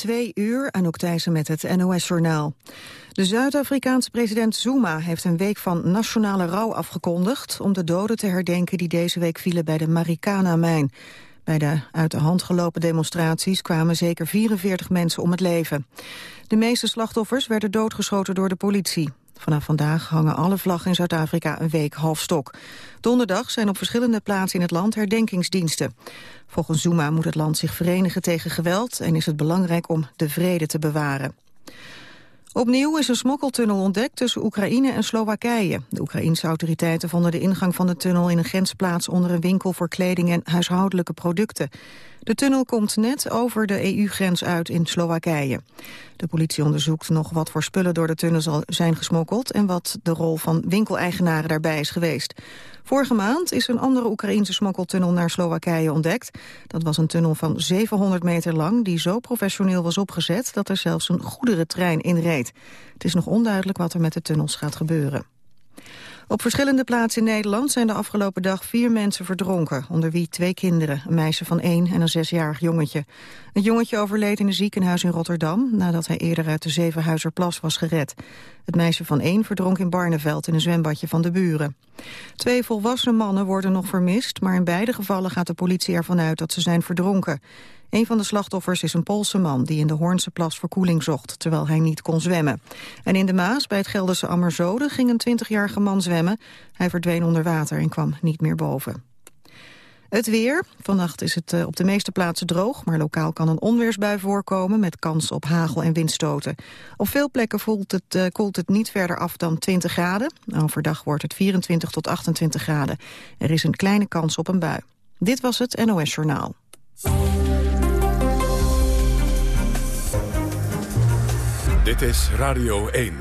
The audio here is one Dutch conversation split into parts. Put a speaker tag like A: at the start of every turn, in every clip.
A: twee uur, Anouk Thijssen met het NOS-journaal. De Zuid-Afrikaanse president Zuma heeft een week van nationale rouw afgekondigd... om de doden te herdenken die deze week vielen bij de Marikana-mijn. Bij de uit de hand gelopen demonstraties kwamen zeker 44 mensen om het leven. De meeste slachtoffers werden doodgeschoten door de politie. Vanaf vandaag hangen alle vlaggen in Zuid-Afrika een week half stok. Donderdag zijn op verschillende plaatsen in het land herdenkingsdiensten. Volgens Zuma moet het land zich verenigen tegen geweld... en is het belangrijk om de vrede te bewaren. Opnieuw is een smokkeltunnel ontdekt tussen Oekraïne en Slowakije. De Oekraïense autoriteiten vonden de ingang van de tunnel in een grensplaats onder een winkel voor kleding en huishoudelijke producten. De tunnel komt net over de EU-grens uit in Slowakije. De politie onderzoekt nog wat voor spullen door de tunnel zijn gesmokkeld... en wat de rol van winkeleigenaren daarbij is geweest. Vorige maand is een andere Oekraïnse smokkeltunnel naar Slowakije ontdekt. Dat was een tunnel van 700 meter lang die zo professioneel was opgezet... dat er zelfs een goederentrein in reed. Het is nog onduidelijk wat er met de tunnels gaat gebeuren. Op verschillende plaatsen in Nederland zijn de afgelopen dag vier mensen verdronken, onder wie twee kinderen, een meisje van één en een zesjarig jongetje. Het jongetje overleed in een ziekenhuis in Rotterdam nadat hij eerder uit de Zevenhuizerplas was gered. Het meisje van één verdronk in Barneveld in een zwembadje van de buren. Twee volwassen mannen worden nog vermist, maar in beide gevallen gaat de politie ervan uit dat ze zijn verdronken. Een van de slachtoffers is een Poolse man die in de Hoornse plas verkoeling zocht, terwijl hij niet kon zwemmen. En in de Maas, bij het Gelderse Ammerzode, ging een 20-jarige man zwemmen. Hij verdween onder water en kwam niet meer boven. Het weer. Vannacht is het eh, op de meeste plaatsen droog, maar lokaal kan een onweersbui voorkomen met kans op hagel en windstoten. Op veel plekken voelt het, uh, koelt het niet verder af dan 20 graden. Overdag wordt het 24 tot 28 graden. Er is een kleine kans op een bui. Dit was het NOS Journaal.
B: Dit is Radio 1.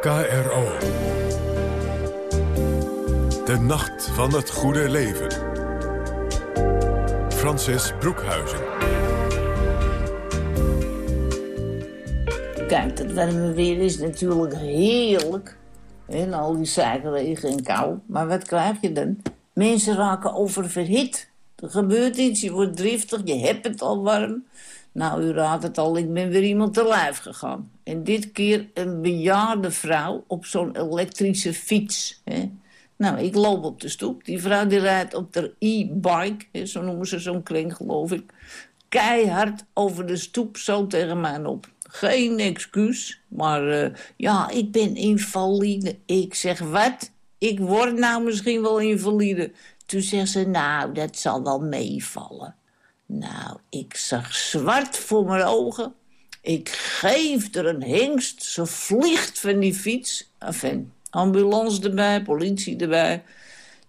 B: KRO. De Nacht van het Goede Leven. Francis Broekhuizen.
C: Kijk, dat warme weer is natuurlijk heerlijk. En al die suikerregen en kou. Maar wat krijg je dan? Mensen raken oververhit. Gebeurt iets, je wordt driftig, je hebt het al warm. Nou, u raadt het al, ik ben weer iemand te lijf gegaan. En dit keer een bejaarde vrouw op zo'n elektrische fiets. Hè. Nou, ik loop op de stoep. Die vrouw die rijdt op de e-bike, zo noemen ze zo'n kring, geloof ik. Keihard over de stoep zo tegen mij op. Geen excuus, maar uh, ja, ik ben invalide. Ik zeg, wat? Ik word nou misschien wel invalide. Toen zegt ze, nou, dat zal wel meevallen. Nou, ik zag zwart voor mijn ogen. Ik geef er een hengst. Ze vliegt van die fiets. Enfin, ambulance erbij, politie erbij.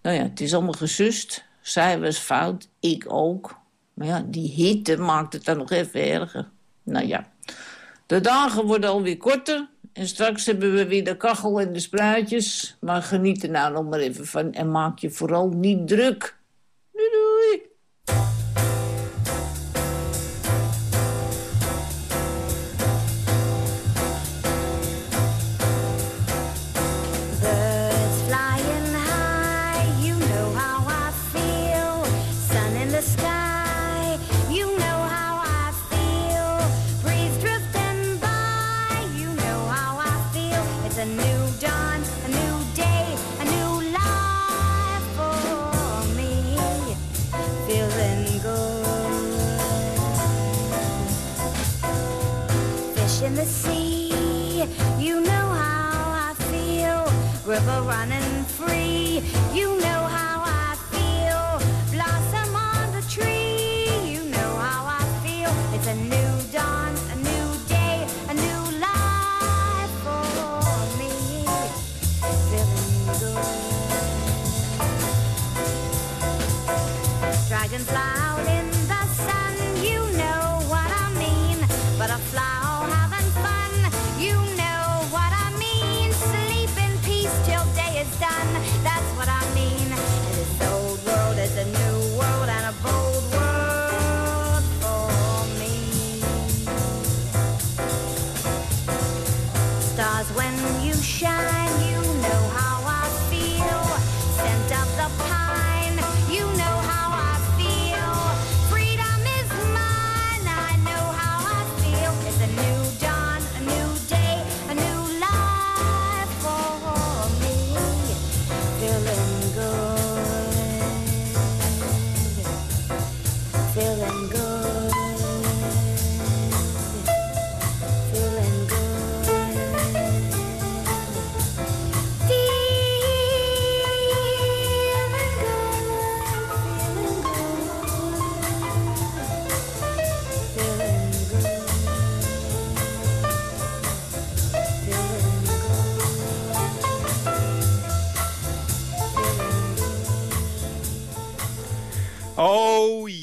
C: Nou ja, het is allemaal gesust. Zij was fout, ik ook. Maar ja, die hitte maakt het dan nog even erger. Nou ja, de dagen worden alweer korter. En straks hebben we weer de kachel en de spruitjes. Maar geniet er nou nog maar even van. En maak je vooral niet druk. Doei doei.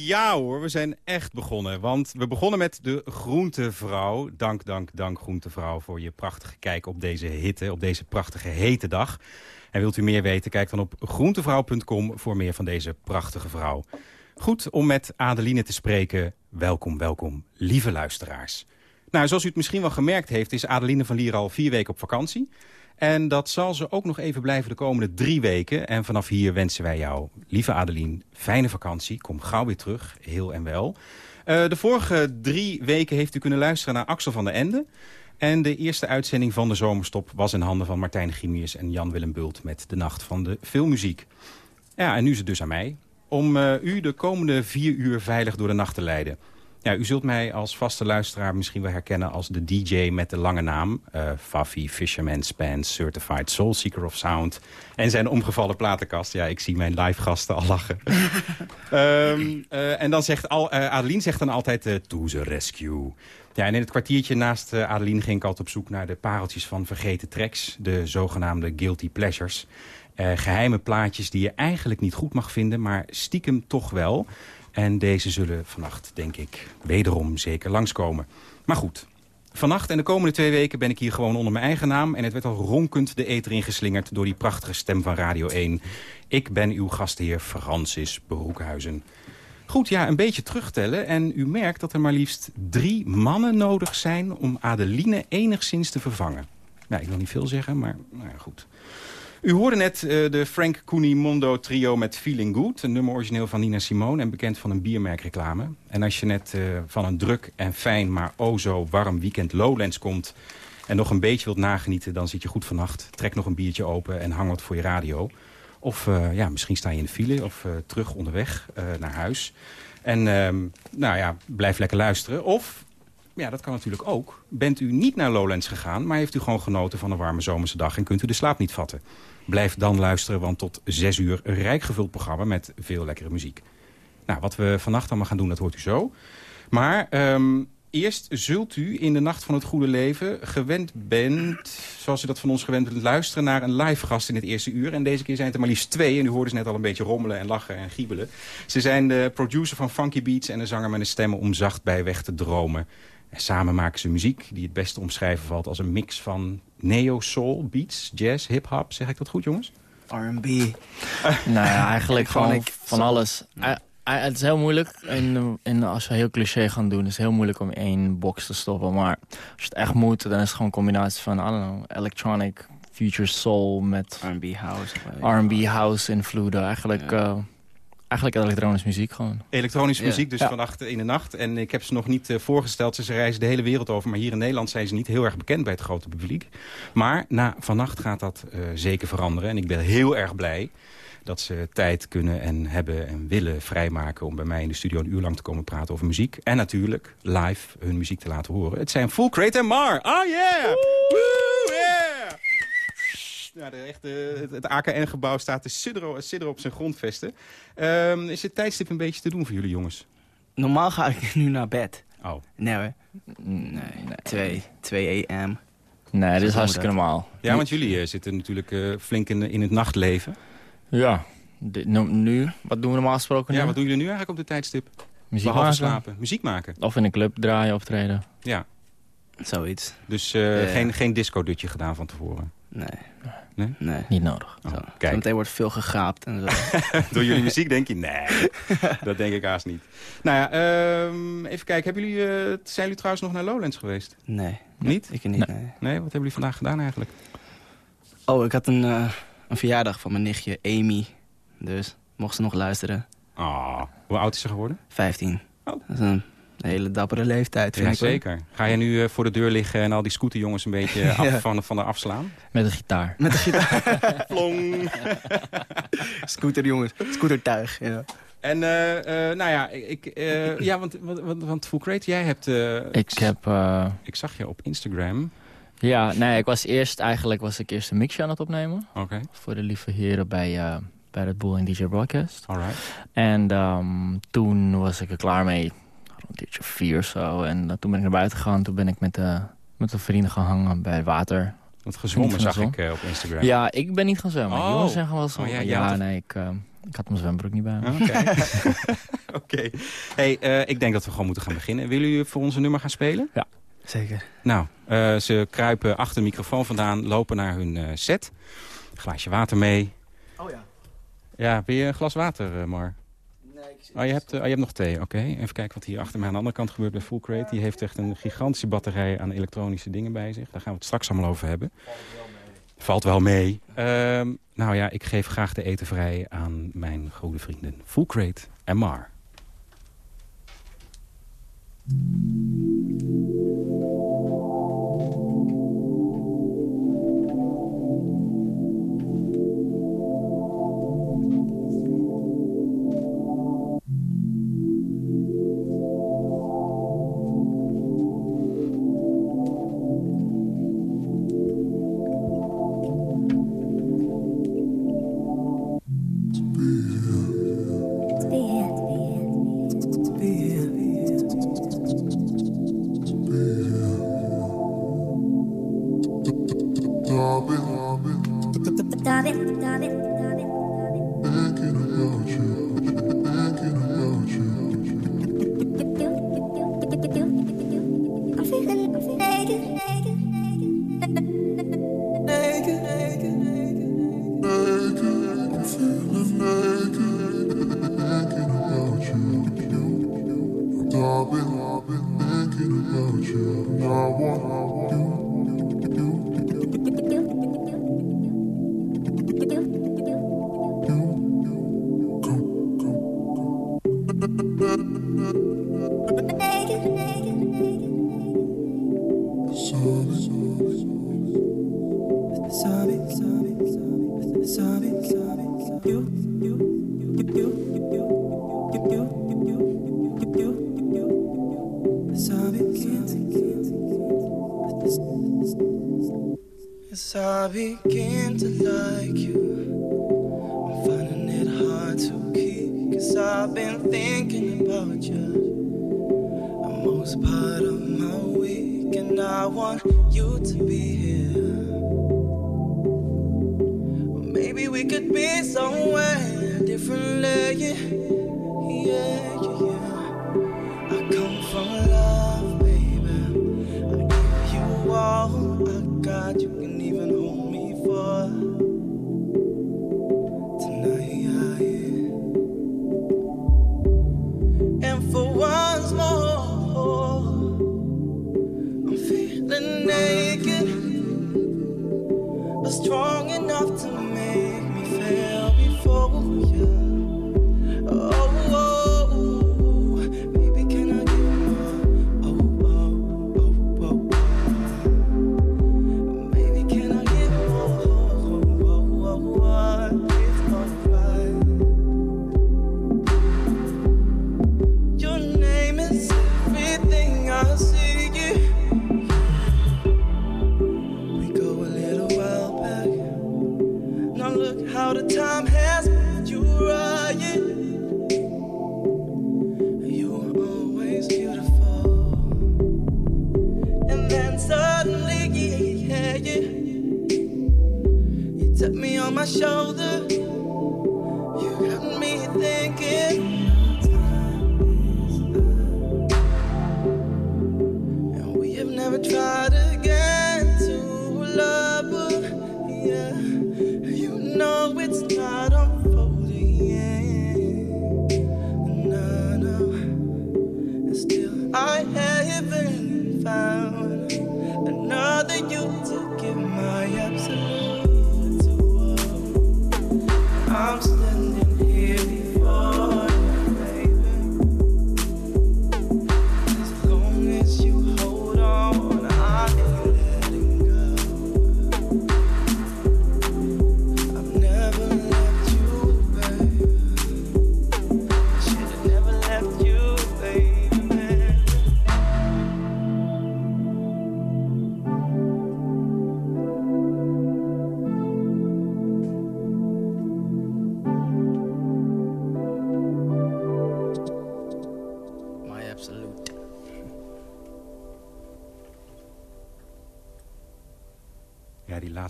D: Ja hoor, we zijn echt begonnen. Want we begonnen met de Groentevrouw. Dank, dank, dank Groentevrouw voor je prachtige kijk op deze hitte, op deze prachtige hete dag. En wilt u meer weten, kijk dan op groentevrouw.com voor meer van deze prachtige vrouw. Goed om met Adeline te spreken. Welkom, welkom, lieve luisteraars. Nou, zoals u het misschien wel gemerkt heeft, is Adeline van Lier al vier weken op vakantie. En dat zal ze ook nog even blijven de komende drie weken. En vanaf hier wensen wij jou, lieve Adeline, fijne vakantie. Kom gauw weer terug, heel en wel. Uh, de vorige drie weken heeft u kunnen luisteren naar Axel van der Ende. En de eerste uitzending van de zomerstop was in handen van Martijn Grimius en Jan-Willem Bult met de Nacht van de Filmmuziek. Ja, en nu is het dus aan mij om uh, u de komende vier uur veilig door de nacht te leiden. Ja, u zult mij als vaste luisteraar misschien wel herkennen als de DJ met de lange naam. Uh, Faffy, Fisherman, Spans, Certified Soul Seeker of Sound. En zijn omgevallen platenkast. Ja, ik zie mijn live gasten al lachen. um, uh, en dan zegt al, uh, Adeline zegt dan altijd uh, to the rescue. Ja, en in het kwartiertje naast uh, Adeline ging ik altijd op zoek naar de pareltjes van vergeten tracks. De zogenaamde guilty pleasures. Geheime plaatjes die je eigenlijk niet goed mag vinden, maar stiekem toch wel. En deze zullen vannacht, denk ik, wederom zeker langskomen. Maar goed, vannacht en de komende twee weken ben ik hier gewoon onder mijn eigen naam... en het werd al ronkend de eter ingeslingerd door die prachtige stem van Radio 1. Ik ben uw gastheer Francis Broekhuizen. Goed, ja, een beetje terugtellen. En u merkt dat er maar liefst drie mannen nodig zijn... om Adeline enigszins te vervangen. Nou, ik wil niet veel zeggen, maar nou ja, goed. U hoorde net uh, de Frank Mondo trio met Feeling Good. Een nummer origineel van Nina Simone en bekend van een biermerkreclame. En als je net uh, van een druk en fijn, maar o zo warm weekend Lowlands komt... en nog een beetje wilt nagenieten, dan zit je goed vannacht. Trek nog een biertje open en hang wat voor je radio. Of uh, ja, misschien sta je in de file of terug onderweg naar huis. En nou ja, blijf lekker luisteren. Of ja, dat kan natuurlijk ook. Bent u niet naar Lowlands gegaan, maar heeft u gewoon genoten van een warme zomerse dag... en kunt u de slaap niet vatten. Blijf dan luisteren, want tot zes uur een rijk gevuld programma met veel lekkere muziek. Nou, wat we vannacht allemaal gaan doen, dat hoort u zo. Maar um, eerst zult u in de Nacht van het Goede Leven gewend bent... zoals u dat van ons gewend bent, luisteren naar een live gast in het eerste uur. En deze keer zijn het er maar liefst twee. En u hoorde ze net al een beetje rommelen en lachen en giebelen. Ze zijn de producer van Funky Beats en de zanger met een stem om zacht bij weg te dromen. En samen maken ze muziek die het beste omschrijven valt als een mix van neo-soul, beats, jazz, hip-hop. Zeg ik dat goed, jongens?
E: R&B.
F: nou ja, eigenlijk gewoon van alles. Ja. Het is heel moeilijk. En, en als we heel cliché gaan doen, is het heel moeilijk om één box te stoppen. Maar als je het echt moet, dan is het gewoon een combinatie van, I don't know, electronic, future soul met
E: R&B house.
F: R&B house invloeden. Eigenlijk... Ja. Uh, Eigenlijk elektronische muziek gewoon.
D: Elektronische muziek, dus ja. vannacht in de nacht. En ik heb ze nog niet uh, voorgesteld. Ze reizen de hele wereld over. Maar hier in Nederland zijn ze niet heel erg bekend bij het grote publiek. Maar na vannacht gaat dat uh, zeker veranderen. En ik ben heel erg blij dat ze tijd kunnen en hebben en willen vrijmaken... om bij mij in de studio een uur lang te komen praten over muziek. En natuurlijk live hun muziek te laten horen. Het zijn Full Crate en Mar. Oh yeah! Woo, yeah! Nou, de echte, het, het AKN-gebouw staat te sidderen op zijn grondvesten. Um, is het tijdstip een beetje te doen voor jullie jongens?
E: Normaal ga ik nu naar bed.
D: Oh.
E: Nee hoor. Nee, nee. 2, 2 am.
F: Nee, dat is hartstikke normaal.
D: Ja, want jullie uh, zitten natuurlijk uh, flink in, in het nachtleven.
F: Ja. De, nu, nu, wat doen we normaal gesproken
D: Ja,
F: nu?
D: wat doen jullie nu eigenlijk op de tijdstip?
F: Muziek
D: Behalve
F: maken.
D: slapen. Muziek maken.
F: Of in een club draaien, optreden.
D: Ja.
E: Zoiets.
D: Dus uh, yeah. geen, geen disco-dutje gedaan van tevoren?
E: Nee.
D: Nee?
E: nee.
F: Niet nodig.
D: Oh,
E: zo.
D: kijk.
E: Meteen wordt veel gegraapt en zo.
D: Door jullie muziek denk je? Nee, dat denk ik haast niet. Nou ja, um, even kijken. Hebben jullie, uh, zijn jullie trouwens nog naar Lowlands geweest?
E: Nee.
D: Niet?
E: Ik niet, nee.
D: nee. nee. wat hebben jullie vandaag gedaan eigenlijk?
E: Oh, ik had een, uh, een verjaardag van mijn nichtje Amy. Dus mocht ze nog luisteren.
D: Oh, hoe oud is ze geworden?
E: 15.
D: Oh.
E: Dat is een hele dappere leeftijd, vind
D: ja,
E: ik
D: zeker. Ga je nu uh, voor de deur liggen en al die scooterjongens een beetje af, van, van de afslaan?
F: Met een gitaar.
E: Met de gitaar.
D: Plong!
E: Scooter, jongens. Scootertuig, ja.
D: En uh, uh, nou ja, ik, uh, ja want, want, want Full Crate, jij hebt...
F: ik heb... eh,
D: ik zag je op Instagram.
F: Ja, nee, ik was eerst eigenlijk was ik eerst een mixje aan het opnemen.
D: Oké. Okay.
F: Voor de lieve heren bij, bij Red Bull en DJ Broadcast.
D: Alright.
F: En um, toen was ik er klaar mee. Een of vier of zo. En toen ben ik naar buiten gegaan. Toen ben ik met, met de vrienden gaan hangen bij het water.
D: Wat gezwommen zag ik op Instagram.
F: Ja, ik ben niet gaan zwemmen.
D: Oh.
F: Jongens zijn gewoon wel zo.
D: Oh, ja,
F: ja,
D: ja,
F: nee, ik... Uh, Ik had mijn zwembroek niet bij me.
E: Oké. Oké. Hey, eh, ik denk dat we gewoon moeten gaan beginnen. Willen jullie voor onze nummer gaan spelen?
F: Ja.
G: Zeker.
E: Nou, eh, ze kruipen achter de microfoon vandaan, lopen naar hun eh, set. glaasje water mee.
G: Oh ja.
E: Ja, wil je een glas water, Mar? Oh, je hebt, oh, je hebt nog thee, oké. Even kijken wat hier achter mij aan de andere kant gebeurt bij Full Crate. Die heeft echt een gigantische batterij aan elektronische dingen bij zich. Daar gaan we het straks allemaal over hebben. Valt wel mee. Ehm, nou ja, ik geef graag de eten vrij aan mijn goede vrienden Full Crate en Mar.
D: could be somewhere differently. Yeah, yeah, yeah. I come from love.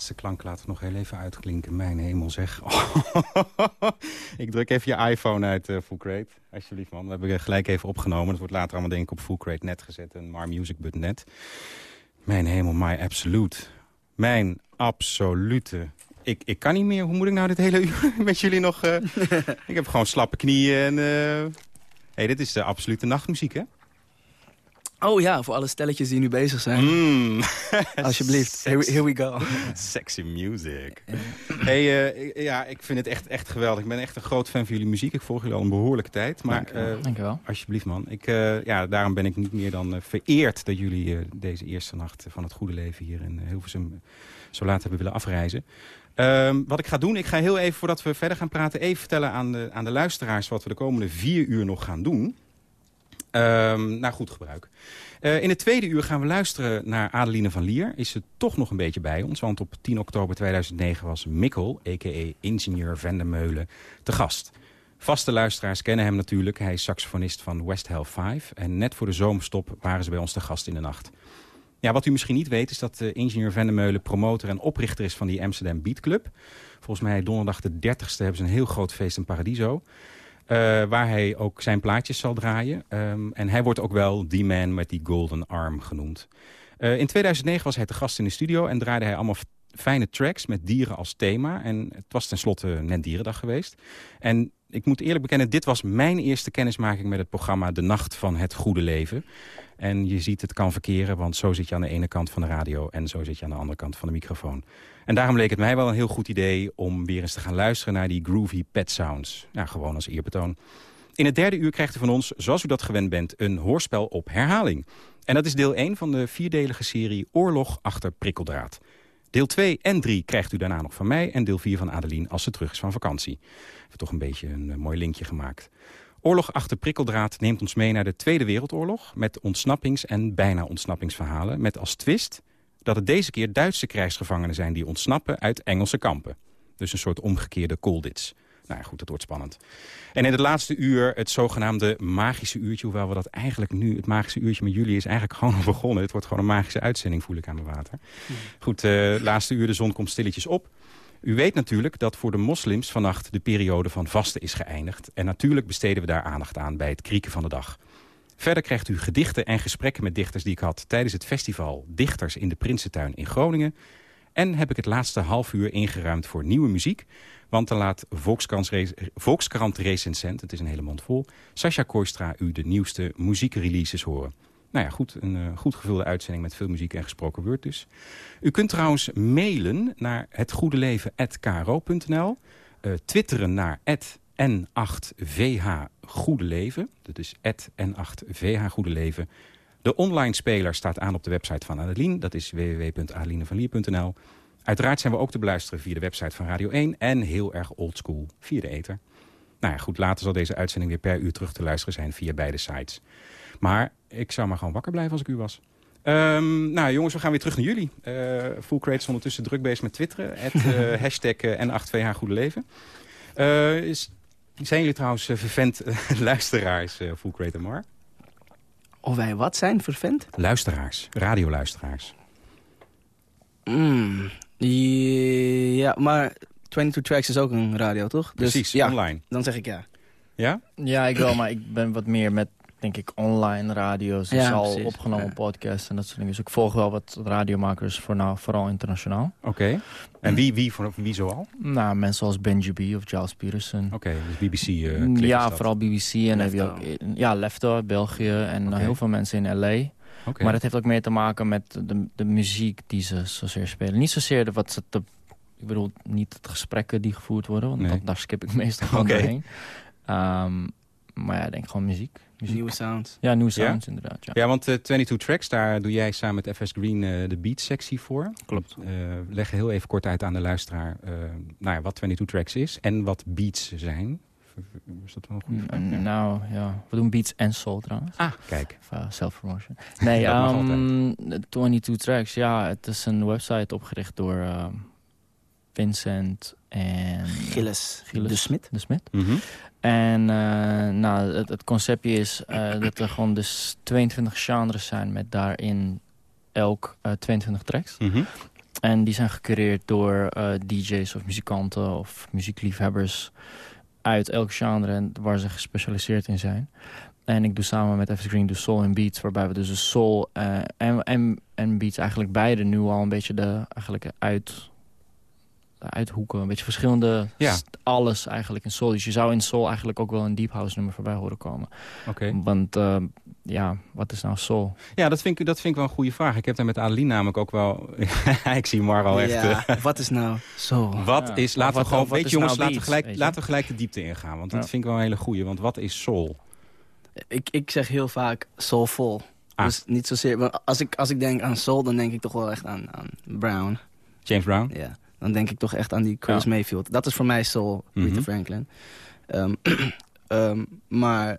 D: Laatste klank laten we nog heel even uitklinken. Mijn hemel zeg. ik druk even je iPhone uit uh, Full Crate. Alsjeblieft man. We hebben gelijk even opgenomen. Dat wordt later allemaal denk ik op Full Crate net gezet. En marmusic.net. Mijn hemel, my absolute. Mijn absolute. Ik, ik kan niet meer. Hoe moet ik nou dit hele uur met jullie nog... Uh... ik heb gewoon slappe knieën en... Uh... hey, dit is de absolute nachtmuziek, hè?
E: Oh ja, voor alle stelletjes die nu bezig zijn.
D: Mm.
E: Alsjeblieft, here, here, we go.
D: Sexy music. Hey, uh, ja, ik vind het echt, echt geweldig. Ik ben echt een groot fan van jullie muziek. Ik volg jullie al een behoorlijke tijd. Maar,
F: Dank, uh, wel.
D: Alsjeblieft, man. Ik, uh, ja, daarom ben ik niet meer dan vereerd dat jullie deze eerste nacht van het goede leven hier in Hilversum zo laat hebben willen afreizen. Um, wat ik ga doen, ik ga heel even, voordat we verder gaan praten... even vertellen aan de, aan de luisteraars wat we de komende vier uur nog gaan doen... Um, naar goed gebruik. Uh, in het tweede uur gaan we luisteren naar Adeline van Lier. Is ze toch nog een beetje bij ons. Want op 10 oktober 2009 was Mikkel, a.k.a. ingenieur Vendemeulen, te gast. Vaste luisteraars kennen hem natuurlijk. Hij is saxofonist van West Hell 5. En net voor de zomerstop waren ze bij ons te gast in de nacht. Ja, wat u misschien niet weet is dat ingenieur Vendemeulen promotor en oprichter is van die Amsterdam Beat Club. Volgens mij donderdag de 30ste hebben ze een heel groot feest in Paradiso. Uh, waar hij ook zijn plaatjes zal draaien. Um, en hij wordt ook wel die man met die golden arm genoemd. Uh, in 2009 was hij te gast in de studio en draaide hij allemaal fijne tracks met dieren als thema. En het was tenslotte net Dierendag geweest. En ik moet eerlijk bekennen, dit was mijn eerste kennismaking met het programma De Nacht van het Goede Leven. En je ziet, het kan verkeren, want zo zit je aan de ene kant van de radio... en zo zit je aan de andere kant van de microfoon. En daarom leek het mij wel een heel goed idee om weer eens te gaan luisteren... naar die groovy pet sounds. Ja, gewoon als eerbetoon. In het derde uur krijgt u van ons, zoals u dat gewend bent... een hoorspel op herhaling. En dat is deel 1 van de vierdelige serie Oorlog achter prikkeldraad. Deel 2 en 3 krijgt u daarna nog van mij... en deel 4 van Adeline als ze terug is van vakantie. Even toch een beetje een uh, mooi linkje gemaakt. Oorlog achter prikkeldraad neemt ons mee naar de Tweede Wereldoorlog... met ontsnappings- en bijna ontsnappingsverhalen... met als twist dat het deze keer Duitse krijgsgevangenen zijn... die ontsnappen uit Engelse kampen. Dus een soort omgekeerde Colditz. Nou ja, goed, dat wordt spannend. En in het laatste uur het zogenaamde magische uurtje... hoewel we dat eigenlijk nu, het magische uurtje met jullie... is eigenlijk gewoon al begonnen. Het wordt gewoon een magische uitzending, voel ik aan mijn water. Goed, uh, laatste uur, de zon komt stilletjes op... U weet natuurlijk dat voor de moslims vannacht de periode van vasten is geëindigd. En natuurlijk besteden we daar aandacht aan bij het krieken van de dag. Verder krijgt u gedichten en gesprekken met dichters die ik had... tijdens het festival Dichters in de Prinsentuin in Groningen. En heb ik het laatste half uur ingeruimd voor nieuwe muziek. Want dan laat Volkskrant recensent, het is een hele mond vol... Sascha Kooistra u de nieuwste muziekreleases horen. Nou ja, goed, een uh, goed gevulde uitzending met veel muziek en gesproken woord dus. U kunt trouwens mailen naar hetgoedeleven.kro.nl. Uh, twitteren naar N8VH Goede Leven. Dat is N8VH Goede Leven. De online speler staat aan op de website van Adeline. Dat is www.adelinevanlier.nl. Uiteraard zijn we ook te beluisteren via de website van Radio 1... en heel erg oldschool via de ether. Nou ja, goed, later zal deze uitzending weer per uur terug te luisteren zijn via beide sites. Maar ik zou maar gewoon wakker blijven als ik u was. Um, nou jongens, we gaan weer terug naar jullie. Uh, Full ondertussen druk bezig met twitteren. Het, uh, hashtag N8VH Goede Leven. Is, zijn jullie trouwens vervent luisteraars, Full Crate en Mar?
E: Of wij wat zijn, vervent?
D: Luisteraars, radioluisteraars.
E: Mm, ja, maar 22 Tracks is ook een radio, toch?
D: Dus, Precies, ja, online.
E: Dan zeg ik ja.
D: Ja?
F: Ja, ik wel, maar ik ben wat meer met denk ik, online radio's. Ja, al precies. opgenomen ja. podcasts en dat soort dingen. Dus ik volg wel wat radiomakers, voor nou, vooral internationaal.
D: Oké. Okay. En wie, wie, voor, wie zoal?
F: Nou, mensen zoals Benji B of Giles Peterson.
D: Oké, okay, dus BBC uh,
F: Ja, vooral BBC. En heb je ook, ja, Lefto, België en okay. heel veel mensen in L.A. Okay. Maar dat heeft ook meer te maken met de, de muziek die ze zozeer spelen. Niet zozeer de, wat ze te... Ik bedoel, niet de gesprekken die gevoerd worden, want nee. dat, daar skip ik meestal gewoon okay. doorheen. Um, maar ja, ik denk gewoon muziek. Muziek.
E: Nieuwe sounds.
F: Ja, nieuwe sounds ja? inderdaad. Ja,
D: ja want uh, 22 Tracks, daar doe jij samen met FS Green uh, de beat-sectie voor.
F: Klopt.
D: Uh, leg heel even kort uit aan de luisteraar nou ja, wat 22 Tracks is en wat beats zijn. Is dat wel een goede vraag?
F: Ja. Nou ja, we doen beats en soul trouwens.
D: Ah, kijk.
F: Self-promotion. Nee, um, 22 Tracks, ja, het is een website opgericht door uh, Vincent en...
E: Gilles,
F: Gilles
E: de Smit.
F: De Smit.
D: Mm -hmm.
F: En uh, nou, het, het, conceptje is uh, dat er gewoon dus 22 genres zijn met daarin elk uh, 22 tracks.
D: Mm -hmm.
F: En die zijn gecureerd door DJ's of muzikanten of muziekliefhebbers uit elk genre en waar ze gespecialiseerd in zijn. En ik doe samen met Evergreen de Soul en Beats, waarbij we dus de Soul en, en, en Beats eigenlijk beide nu al een beetje de eigenlijk uit uithoeken. Een beetje verschillende
D: ja.
F: alles eigenlijk in soul. Dus je zou in soul eigenlijk ook wel een deep house nummer voorbij horen komen.
D: Oké.
F: Want uh, ja, wat is nou soul?
D: Ja, dat vind, ik, dat vind ik wel een goede vraag. Ik heb daar met Adeline namelijk ook wel... ik zie Mar al echt...
E: Ja, uh, wat is nou soul?
D: Wat
F: Ja.
D: is... Laten
F: Wat-
D: we gewoon...
F: wat
D: Weet
F: is
D: je jongens,
F: nou
D: laten, we gelijk,
F: weet je?
D: laten we gelijk de diepte ingaan. Want dat vind ik wel een hele goede. Want wat is soul?
E: Ik, ik zeg heel vaak soulful.
D: Ah.
E: Dus niet zozeer... maar Als ik, als ik denk aan soul, dan denk ik toch wel echt aan, aan Brown.
D: James Brown?
E: Ja. Dan denk ik toch echt aan die Chris
F: Ja.
E: Mayfield. Dat is voor mij soul, Rita
D: Mhm.
E: Franklin. Ehm, ehm, maar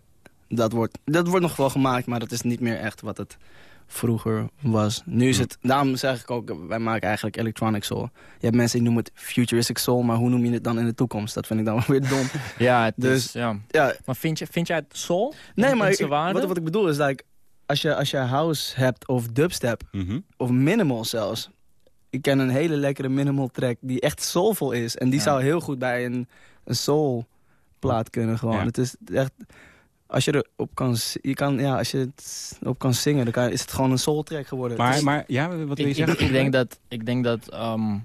E: dat wordt, dat wordt nog wel gemaakt, maar dat is niet meer echt wat het vroeger was. Nu is
D: Mhm.
E: het, daarom zeg ik ook, wij maken eigenlijk electronic soul. Je hebt mensen die noemen het futuristic soul, maar hoe noem je het dan in de toekomst? Dat vind ik dan wel weer dom.
F: Ja,
E: Dus-
F: is, ja.
E: ja,
F: Maar vind, je, vind jij het soul?
E: nee, maar ik- wat, wat ik bedoel is, like, als, je, als je house hebt of dubstep,
D: Mhm.
E: of minimal zelfs. Ik ken een hele lekkere minimal track die echt soulful is. En die
F: Ja.
E: zou heel goed bij een, een soul plaat kunnen gewoon.
D: Ja.
E: Het is echt... Als je erop kan, je kan, ja, als je het op kan zingen, dan kan, is het gewoon een soul track geworden.
D: Maar,
E: is-
D: maar ja, wat wil je
F: ik,
D: zeggen?
F: ik denk dat, ik denk dat ehm,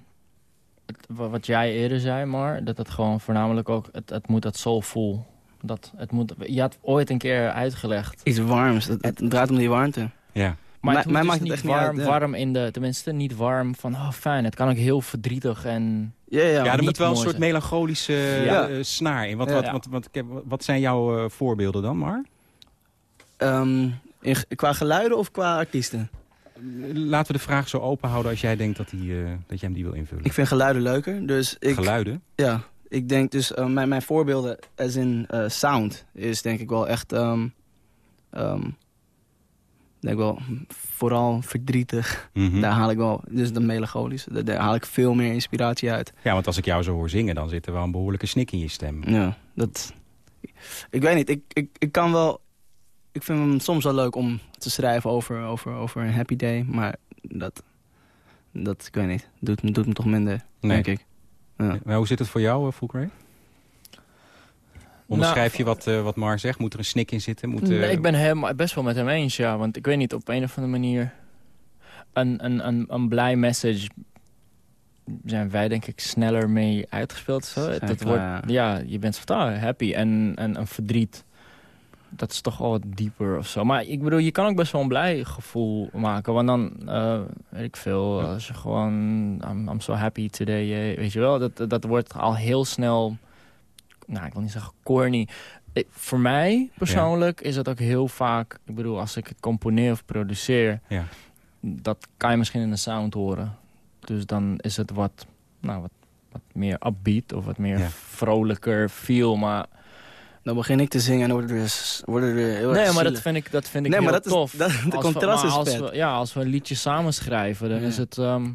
F: het- wat jij eerder zei, maar dat het gewoon voornamelijk ook, het, het moet dat soulful. Dat het moet, je had ooit een keer uitgelegd.
E: iets warms. Het, het draait om die warmte.
D: Ja.
F: Maar
E: Mij-
F: het
E: mij maakt
F: dus
E: het
F: niet
E: echt niet
F: warm,
E: uit, ja.
F: warm in de, tenminste niet warm van, oh fijn, het kan ook heel verdrietig en...
E: Ja, ja.
D: Ja, er
F: niet
D: moet wel een soort
F: zijn.
D: melancholische
E: Ja.
D: eh, snaar in. Wat,
E: Ja.
D: wat, wat, wat, ik heb- wat zijn jouw eh, voorbeelden dan, Mar?
E: Ehm, in, qua geluiden of qua artiesten?
D: Laten we de vraag zo open houden als jij denkt dat, die, eh, dat jij hem die wil invullen.
E: Ik vind geluiden leuker. Dus ik,
D: Geluiden?
E: Ja, ik denk dus, eh, mijn, mijn voorbeelden as in eh, sound is denk ik wel echt, ehm denk wel vooral verdrietig.
D: Mhm.
E: Daar haal ik wel, dus de melancholische, daar, haal ik veel meer inspiratie uit.
D: Ja, want als ik jou zo hoor zingen, dan zit er wel een behoorlijke snik in je stem.
E: Ja, dat, ik weet niet, ik, ik, ik kan wel, ik vind het soms wel leuk om te schrijven over, over, over een happy day, maar dat, dat ik weet niet, doet, doet me toch minder,
D: Nee.
E: denk ik. Ja.
D: Maar hoe zit het voor jou, uh, Fulcray? Onderschrijf je wat, eh, wat Mar zegt? Moet er een snik in zitten? Moet, eh,
F: Nee, ik ben helemaal best wel met hem eens, ja. Want ik weet niet, op een of andere manier... Een, een, een, een blij message zijn wij denk ik sneller mee uitgespeeld. Zo.
E: Zijn
F: Dat wordt, ja, je bent totaal happy. En, en een verdriet, dat is toch al wat dieper of zo. Maar ik bedoel, je kan ook best wel een blij gevoel maken. Want dan, eh, weet ik veel, als je gewoon... I'm, I'm so happy today, eh, weet je wel. Dat, dat wordt al heel snel... Nou, ik wil niet zeggen corny. Ik- voor mij persoonlijk is dat ook heel vaak... Ik bedoel, als ik het componeer of produceer...
D: Ja.
F: dat kan je misschien in de sound horen. Dus dan is het wat, nou, wat, wat meer upbeat of wat meer
D: Ja.
F: vrolijker feel. Maar,
E: Dan begin ik te zingen en het s- wordt het weer heel erg
F: nee, maar dat vind ik, dat vind ik
E: Nee,
F: heel
E: maar dat is-
F: tof.
E: dat- de
F: Als we-
E: contrast
F: maar
E: is
F: als
E: vet.
F: We, ja, als we een liedje samen schrijven, dan
E: Ja.
F: is het... ehm,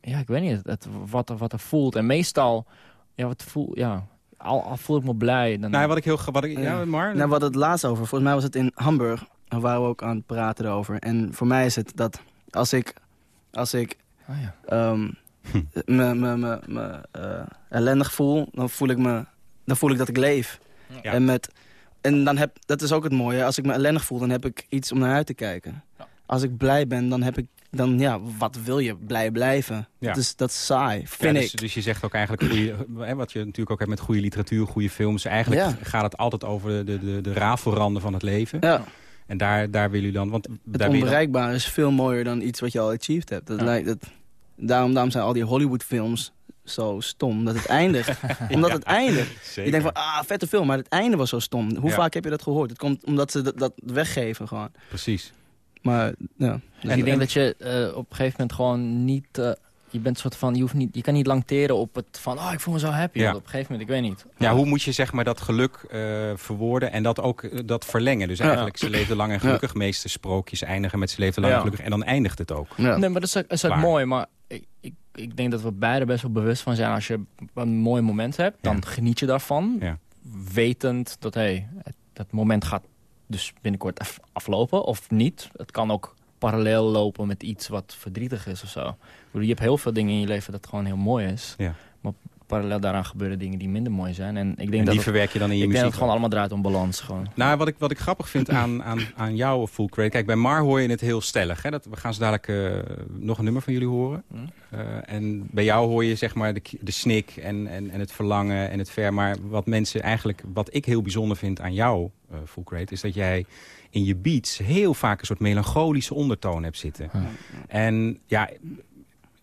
F: ja, ik weet niet, het, wat, er, wat er voelt. En meestal, ja, wat voel, ja, al, al voel ik me blij. Dan,
D: Nou, wat ik heel... Wat ik, ja,
E: Ja.
D: Mar?
E: Nou, hadden het laatst over. Volgens mij was het in Hamburg. Daar waren we ook aan het praten erover. En voor mij is het dat als ik, als ik
F: Ah, ja.
E: ehm,
D: Hm.
E: me, me, me, me eh, ellendig voel, dan voel, ik me, dan voel ik dat ik leef.
D: Ja.
E: En, met, en dan heb, dat is ook het mooie. Als ik me ellendig voel, dan heb ik iets om naar uit te kijken.
F: Ja.
E: Als ik blij ben, dan heb ik... Dan, ja, wat wil je? Blij blijven.
D: Ja.
E: Dat, is, dat is saai,
D: Ja,
E: vind
D: dus,
E: ik.
D: dus je zegt ook eigenlijk, goede, wat je natuurlijk ook hebt met goede literatuur, goede films. Eigenlijk
E: Ja.
D: gaat het altijd over de, de, de rafelranden van het leven.
E: Ja.
D: En daar, daar wil u dan... Want
E: Het
D: daar dan-
E: is veel mooier dan iets wat je al achieved hebt. Dat lijkt, dat, daarom, daarom zijn al die Hollywood-films zo stom. Dat het eindigt. Omdat het eindigt.
D: Zeker.
E: Je denkt van, ah, vette film, maar het einde was zo stom. Hoe
D: Ja.
E: vaak heb je dat gehoord? Het komt omdat ze dat, dat weggeven gewoon.
D: Precies.
E: Maar, ja.
F: Dus
D: En-
F: ik denk
D: en-
F: dat je eh, op een gegeven moment gewoon niet... eh, je bent soort van, je, hoeft niet, je kan niet lang teren op het van, oh, ik voel me zo happy.
D: Ja.
F: Want op een gegeven moment, ik weet niet.
D: Ja, hoe moet je zeg maar dat geluk eh, verwoorden en dat ook dat verlengen? Dus
E: Ja.
D: eigenlijk, ze leefden lang en gelukkig. meeste sprookjes eindigen met ze leefden lang en gelukkig. En dan eindigt het ook.
E: ja.
F: Nee, maar dat is, ook- is ook
D: Waar.
F: mooi. Maar ik, ik, ik denk dat we beide best wel bewust van zijn. Als je een mooi moment hebt, dan
D: Ja.
F: geniet je daarvan.
D: Ja.
F: Wetend dat, hey, het, dat moment gaat dus binnenkort af- aflopen of niet. Het kan ook parallel lopen met iets wat verdrietig is of zo. Je hebt heel veel dingen in je leven dat gewoon heel mooi is.
D: Ja.
F: Parallel daaraan gebeuren dingen die minder mooi zijn. En ik denk
D: en
F: dat
D: die verwerk je dan in je
F: ik
D: muziek?
F: denk dat het gewoon allemaal draait om balans. Gewoon.
D: Nou, wat ik, wat ik grappig vind aan, aan, aan jouw Full Crate... Kijk, bij Mar hoor je het heel stellig. Hè? Dat, we gaan zo dadelijk uh, nog een nummer van jullie horen.
F: Hm?
D: Uh, en bij jou hoor je zeg maar de, de snik en, en, en het verlangen en het ver. Maar wat mensen eigenlijk... Wat ik heel bijzonder vind aan jouw uh, Full Crate... is dat jij in je beats heel vaak een soort melancholische ondertoon hebt zitten.
F: Hm.
D: En ja...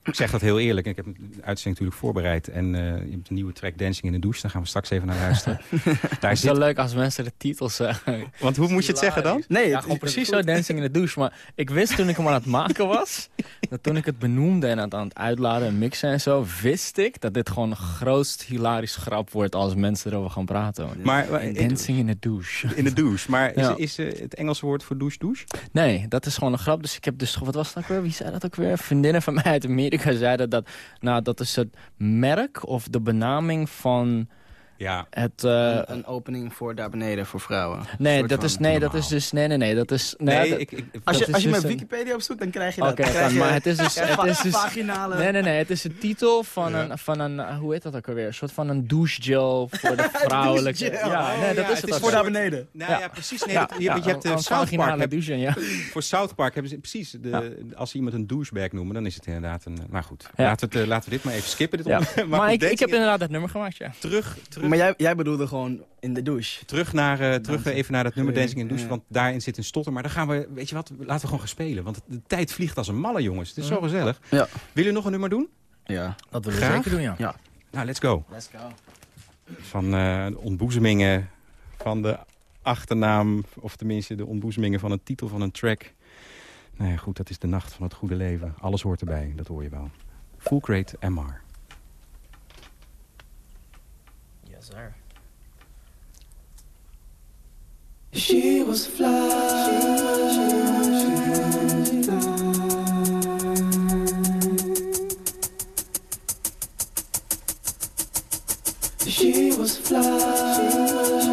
D: Ik zeg dat heel eerlijk. Ik heb de uitzending natuurlijk voorbereid. En uh, je hebt een nieuwe track Dancing in de Douche. Daar gaan we straks even naar luisteren.
F: Daar het is wel leuk als mensen de titels zeggen.
D: Want hoe moet je het zeggen dan?
F: Nee, ja, gewoon precies zo Dancing in de Douche. Maar ik wist toen ik hem aan het maken was... dat toen ik het benoemde en aan het uitladen en mixen en zo... wist ik dat dit gewoon een grootst hilarisch grap wordt... als mensen erover gaan praten.
D: Maar,
F: maar Dancing in de Douche.
D: In de douche. Maar ja. is, is uh, het Engelse woord voor douche douche?
F: Nee, dat is gewoon een grap. Dus ik heb dus... Wat was dat ook weer? Wie zei dat ook weer? Vriendinnen van mij uit Amerika zeiden dat, nou, dat is het merk of de benaming van
D: ja.
F: het... Uh,
H: een, een, opening voor daar beneden voor vrouwen.
F: Nee, dat is, nee, dat is dus... Nee, nee, nee, dat is...
D: Nee,
F: nee
D: dat, ik, ik,
H: als je, als je
F: dus
H: met Wikipedia opzoekt, dan krijg je dat.
F: Oké, okay, maar het is dus... het is dus
H: vaginale...
F: Nee, nee, nee, het is de titel van, ja. een, van een... Hoe heet dat ook alweer? Een soort van een douchegel voor de vrouwelijke...
H: ja,
F: nee, dat
D: ja,
F: is het,
D: het is
H: voor daar beneden.
D: Nou ja, precies. Nee, dat, je, je hebt de South Park... Heb,
F: douchen, ja.
D: Voor South Park hebben ze precies... De, als ze iemand een douchebag noemen, dan is het inderdaad een... Maar goed, laten, we het, laten we dit maar even skippen. Dit
F: maar ik heb inderdaad het nummer gemaakt, ja.
D: Terug, terug.
H: Maar jij bedoelde gewoon in de douche.
D: Terug, naar, uh, terug even naar dat nummer Dancing in de douche. Want daarin zit een stotter. Maar dan gaan we, weet je wat, laten we gewoon gaan spelen. Want de tijd vliegt als een malle, jongens. Het is zo gezellig.
H: Ja.
D: Willen jullie nog een nummer doen?
H: Ja.
F: Dat willen we zeker doen, ja.
H: ja.
D: Nou, let's go.
F: Let's go.
D: Van uh, de ontboezemingen van de achternaam. Of tenminste de ontboezemingen van een titel van een track. Nou ja, goed, dat is de nacht van het goede leven. Alles hoort erbij, dat hoor je wel. Full Crate MR.
E: She was fly. She was fly.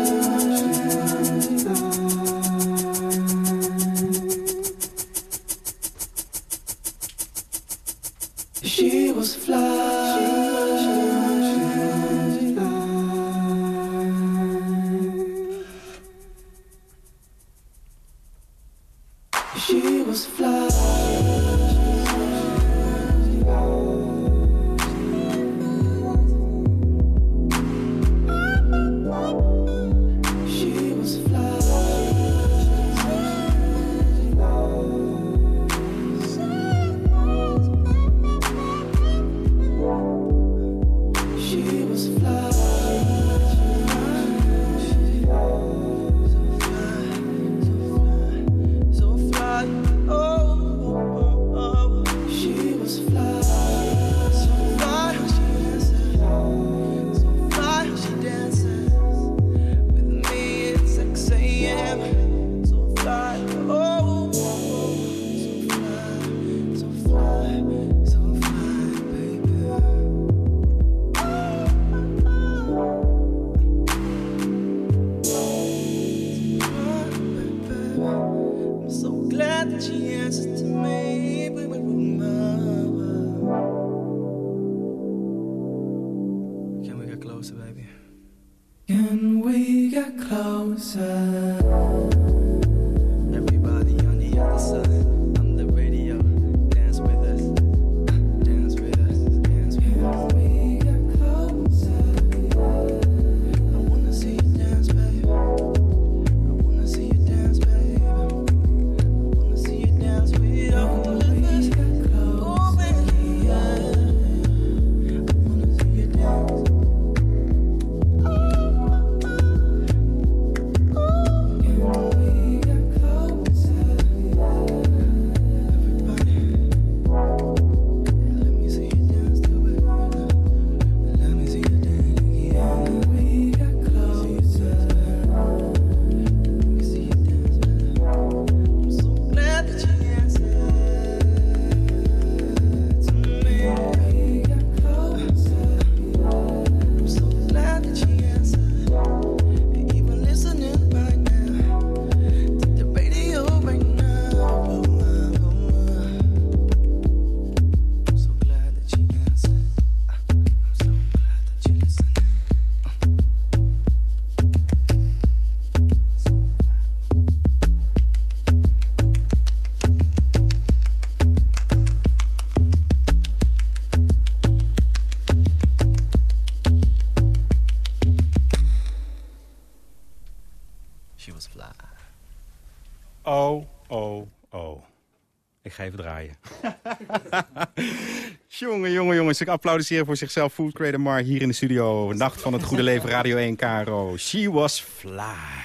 D: Jongens. Ik applaudisseer voor zichzelf. Food Creator Mar hier in de studio. Nacht van het Goede Leven, Radio 1 KRO. She was fly.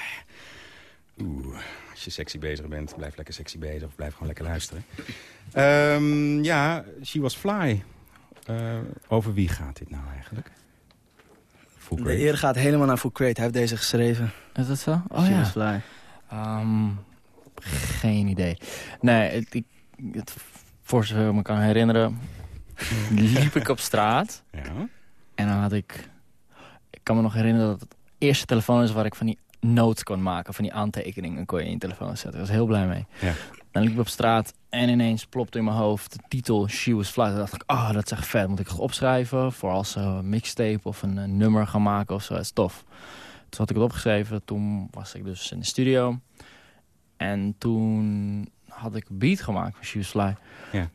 D: Oeh, als je sexy bezig bent, blijf lekker sexy bezig. Of blijf gewoon lekker luisteren. Ehm, ja, She was fly. Eh, over wie gaat dit nou eigenlijk? Food
E: De eer gaat helemaal naar Food Crate. Hij heeft deze geschreven.
F: Is dat zo? Oh
E: She
F: ja.
E: was fly.
F: Ehm, geen idee. Nee, het, ik, het, voor zover ik me kan herinneren... liep ik op straat.
D: Ja.
F: En dan had ik... Ik kan me nog herinneren dat het eerste telefoon is waar ik van die notes kon maken. Van die aantekeningen kon je in je telefoon zetten. Ik was heel blij mee.
D: Ja.
F: Dan liep ik op straat en ineens plopte in mijn hoofd de titel She Was Fly. Toen dacht ik, oh, dat is echt vet. Moet ik het opschrijven voor als ze een mixtape of een, eh, nummer gaan maken of zo. Dat is tof. Toen had ik het opgeschreven. Toen was ik dus in de studio. En toen had ik een beat gemaakt van She Was Fly.
D: Ja.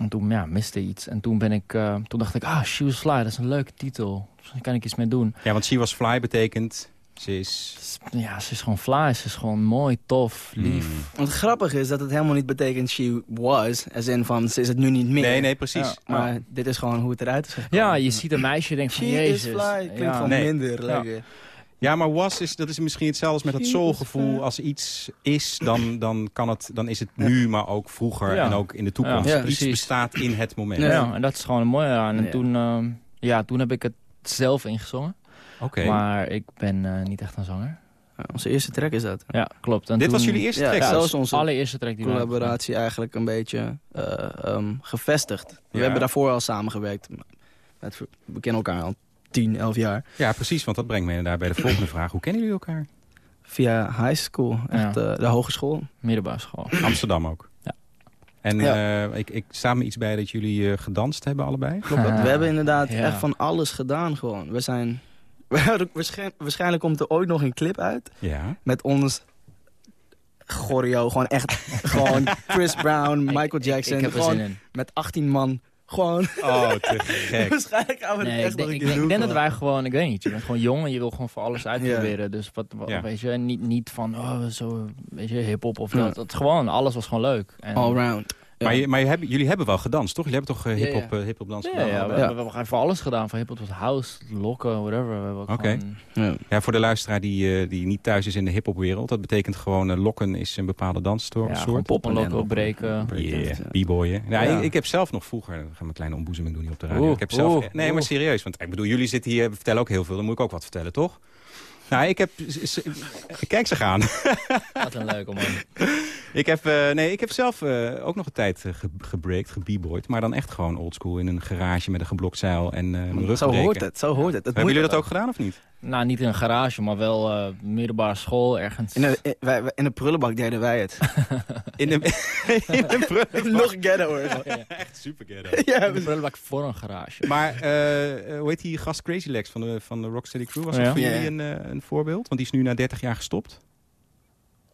F: En toen ja, miste iets. En toen, ben ik, eh, toen dacht ik, ah, She Was Fly, dat is een leuke titel. Dus daar kan ik iets mee doen.
D: ja, want She was fly betekent... Ze is...
F: Ja, ze is gewoon fly. Ze is gewoon mooi, tof, lief.
D: Hmm.
E: Wat grappig is dat het helemaal niet betekent she was. Als in van, ze is het nu niet meer.
D: Nee, nee, precies.
F: Ja.
E: Maar dit is gewoon hoe het eruit is gekomen.
F: Ja, je ziet een meisje en denkt van,
E: She
F: jezus.
E: is fly. Klinkt
F: ja.
E: gewoon
D: Nee.
E: minder lekker.
D: Ja, maar was is, dat is misschien hetzelfde als met dat soulgevoel. Als iets is, dan, dan, kan het, dan is het nu, maar ook vroeger
F: Ja.
D: en ook in de toekomst.
F: Ja,
D: Iets
F: precies.
D: bestaat in het moment.
E: Ja.
F: En dat is gewoon een mooie aan. En
E: Ja.
F: toen, ehm, ja, toen heb ik het zelf ingezongen.
D: Oké.
F: Maar ik ben eh, niet echt een zanger.
E: Ja, onze eerste track is dat.
F: Ja, klopt. En
D: Dit
F: toen-
D: was jullie eerste track?
E: ja,
F: Ja,
E: dat is onze
F: allereerste track die
E: Collaboratie eigenlijk een beetje eh, ehm, gevestigd. We
D: Ja.
E: hebben daarvoor al samengewerkt. Met, we kennen elkaar al 10, 11 jaar.
D: Ja, precies, want dat brengt me inderdaad bij de volgende vraag. Hoe kennen jullie elkaar?
E: Via high school, echt
F: Ja.
E: eh, de hogeschool.
F: Middelbare school.
D: Amsterdam ook.
F: Ja.
D: En
E: Ja.
D: eh, ik, ik sta me iets bij dat jullie eh, gedanst hebben allebei.
E: Klopt dat? We hebben inderdaad
F: ja.
E: echt van alles gedaan gewoon. We zijn... Waarschijnlijk komt er ooit nog een clip uit
D: Ja.
E: met ons choreo. Gewoon echt, gewoon Chris Brown, Michael
F: Ik- ik-
E: Jackson.
F: Ik, heb er
E: gewoon
F: zin in.
E: met 18 man. Gewoon,
D: Oh, te gek.
E: waarschijnlijk gaan we het
F: Nee,
E: echt
F: ik,
E: nog een
F: ik,
E: keer
F: denk- ik denk
E: doen,
F: dat wij gewoon, ik weet niet, je bent gewoon jong en je wil gewoon voor alles uitproberen. Dus wat, wat- weet je, niet, niet van, oh, zo, weet je, hip-hop of
E: Ja.
F: dat. dat. Gewoon, alles was gewoon leuk. En,
E: Allround. Ja.
D: Maar, je, maar je hebt- jullie hebben wel gedanst, toch? Jullie hebben toch eh, hip-hop eh, hip-hop dans
F: Ja,
D: gedaan?
F: ja, we?
E: Ja.
F: we hebben gewoon voor alles gedaan. Van hip-hop tot house, lokken, whatever. Hebben
D: Oké.
F: gewoon-
E: Ja.
D: Ja, voor de luisteraar die, eh, die niet thuis is in de hip-hopwereld. Dat betekent gewoon, lokken is een bepaalde danssoort.
F: Ja,
D: soort.
F: gewoon poppen,
E: Poppen en
F: lokken, breken.
D: Yeah,
E: Ja.
D: b-boyen. Ja,
F: Ja.
D: Ik, ik heb zelf nog vroeger, dan gaan we een kleine ontboezeming doen hier op de radio.
F: Oeh,
D: ik heb zelf,
F: oeh,
D: nee, maar serieus, want ik bedoel, jullie zitten hier, vertellen ook heel veel, dan moet ik ook wat vertellen, toch? Nou, ik heb, kijk ze gaan.
F: Wat een leuke man.
D: ik, heb, eh, nee, ik heb zelf eh, ook nog een tijd uh, gebreakt, gebeboyd, maar dan echt gewoon oldschool in een garage met een geblokt zeil en eh mijn rug
E: Zo hoort het, zo hoort het. het
D: Hebben jullie dat
E: ook.
D: gedaan of niet?
F: Nou, niet in een garage, maar wel eh, middelbare school, ergens.
E: In de, in, wij- wij- in de prullenbak deden wij het.
D: In de, in de prullenbak.
E: Nog ghetto hoor.
D: Echt super ghetto.
E: ja,
F: In de prullenbak voor een garage.
D: Maar eh, hoe heet die gast Crazy Legs van de, van de Rocksteady Crew? Was dat
F: Ja.
D: voor jullie
E: Ja.
D: een, eh, een voorbeeld? Want die is nu na 30 jaar gestopt.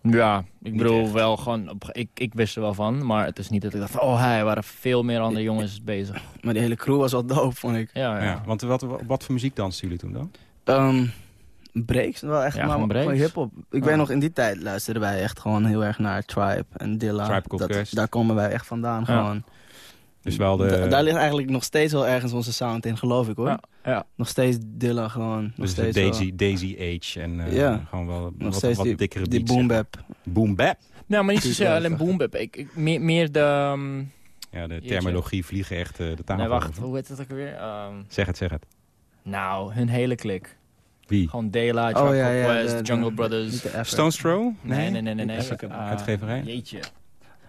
F: Ja, ik
D: Niet
F: bedoel
D: echt.
F: wel gewoon, op- ik, ik wist er wel van, maar het is niet dat ik dacht van, oh hij, waren veel meer andere jongens bezig.
E: maar die hele crew was wel dope, vond ik.
F: Ja,
D: Ja.
F: ja.
D: want wat, wat voor muziek dansten jullie toen dan?
E: Ehm breaks, wel echt
F: Ja,
E: maar
F: gewoon
E: hip-hop. Ik
F: Ja.
E: weet nog, in die tijd luisterden wij echt gewoon heel erg naar Tribe en Dilla.
D: Tribe
E: Dat-. Daar komen wij echt vandaan
F: Ja.
E: gewoon.
D: Dus wel de...
E: Da- daar ligt eigenlijk nog steeds wel ergens onze sound in, geloof ik hoor.
F: Ja, ja.
E: Nog steeds Dilla gewoon. Nog
D: dus de
E: steeds wel-
D: Daisy, Daisy Age en eh,
E: Ja.
D: gewoon wel
E: nog
D: wat,
E: steeds
D: wat
E: die,
D: dikkere
E: die
D: beats.
E: boom
D: zeg
E: bap.
D: maar. Boom bap.
F: Nou, maar niet zozeer alleen boom bap. Ik, ik, meer, meer de... ehm,
D: Ja, de terminologie vliegen echt eh, de tafel
F: nee, wacht,
D: over.
F: hoe heet het ook weer? Ehm,
D: Zeg het, zeg het.
F: nou, hun hele klik.
D: Wie?
F: Gewoon Daylight,
E: Oh,
F: Called
E: ja,
F: Quest,
E: de-
F: Jungle
E: Niet
F: Brothers.
E: de effort.
D: Stones Throw?
F: Nee, nee, nee, nee. nee.
D: Welke
F: Eh,
D: uitgeverij?
F: Jeetje.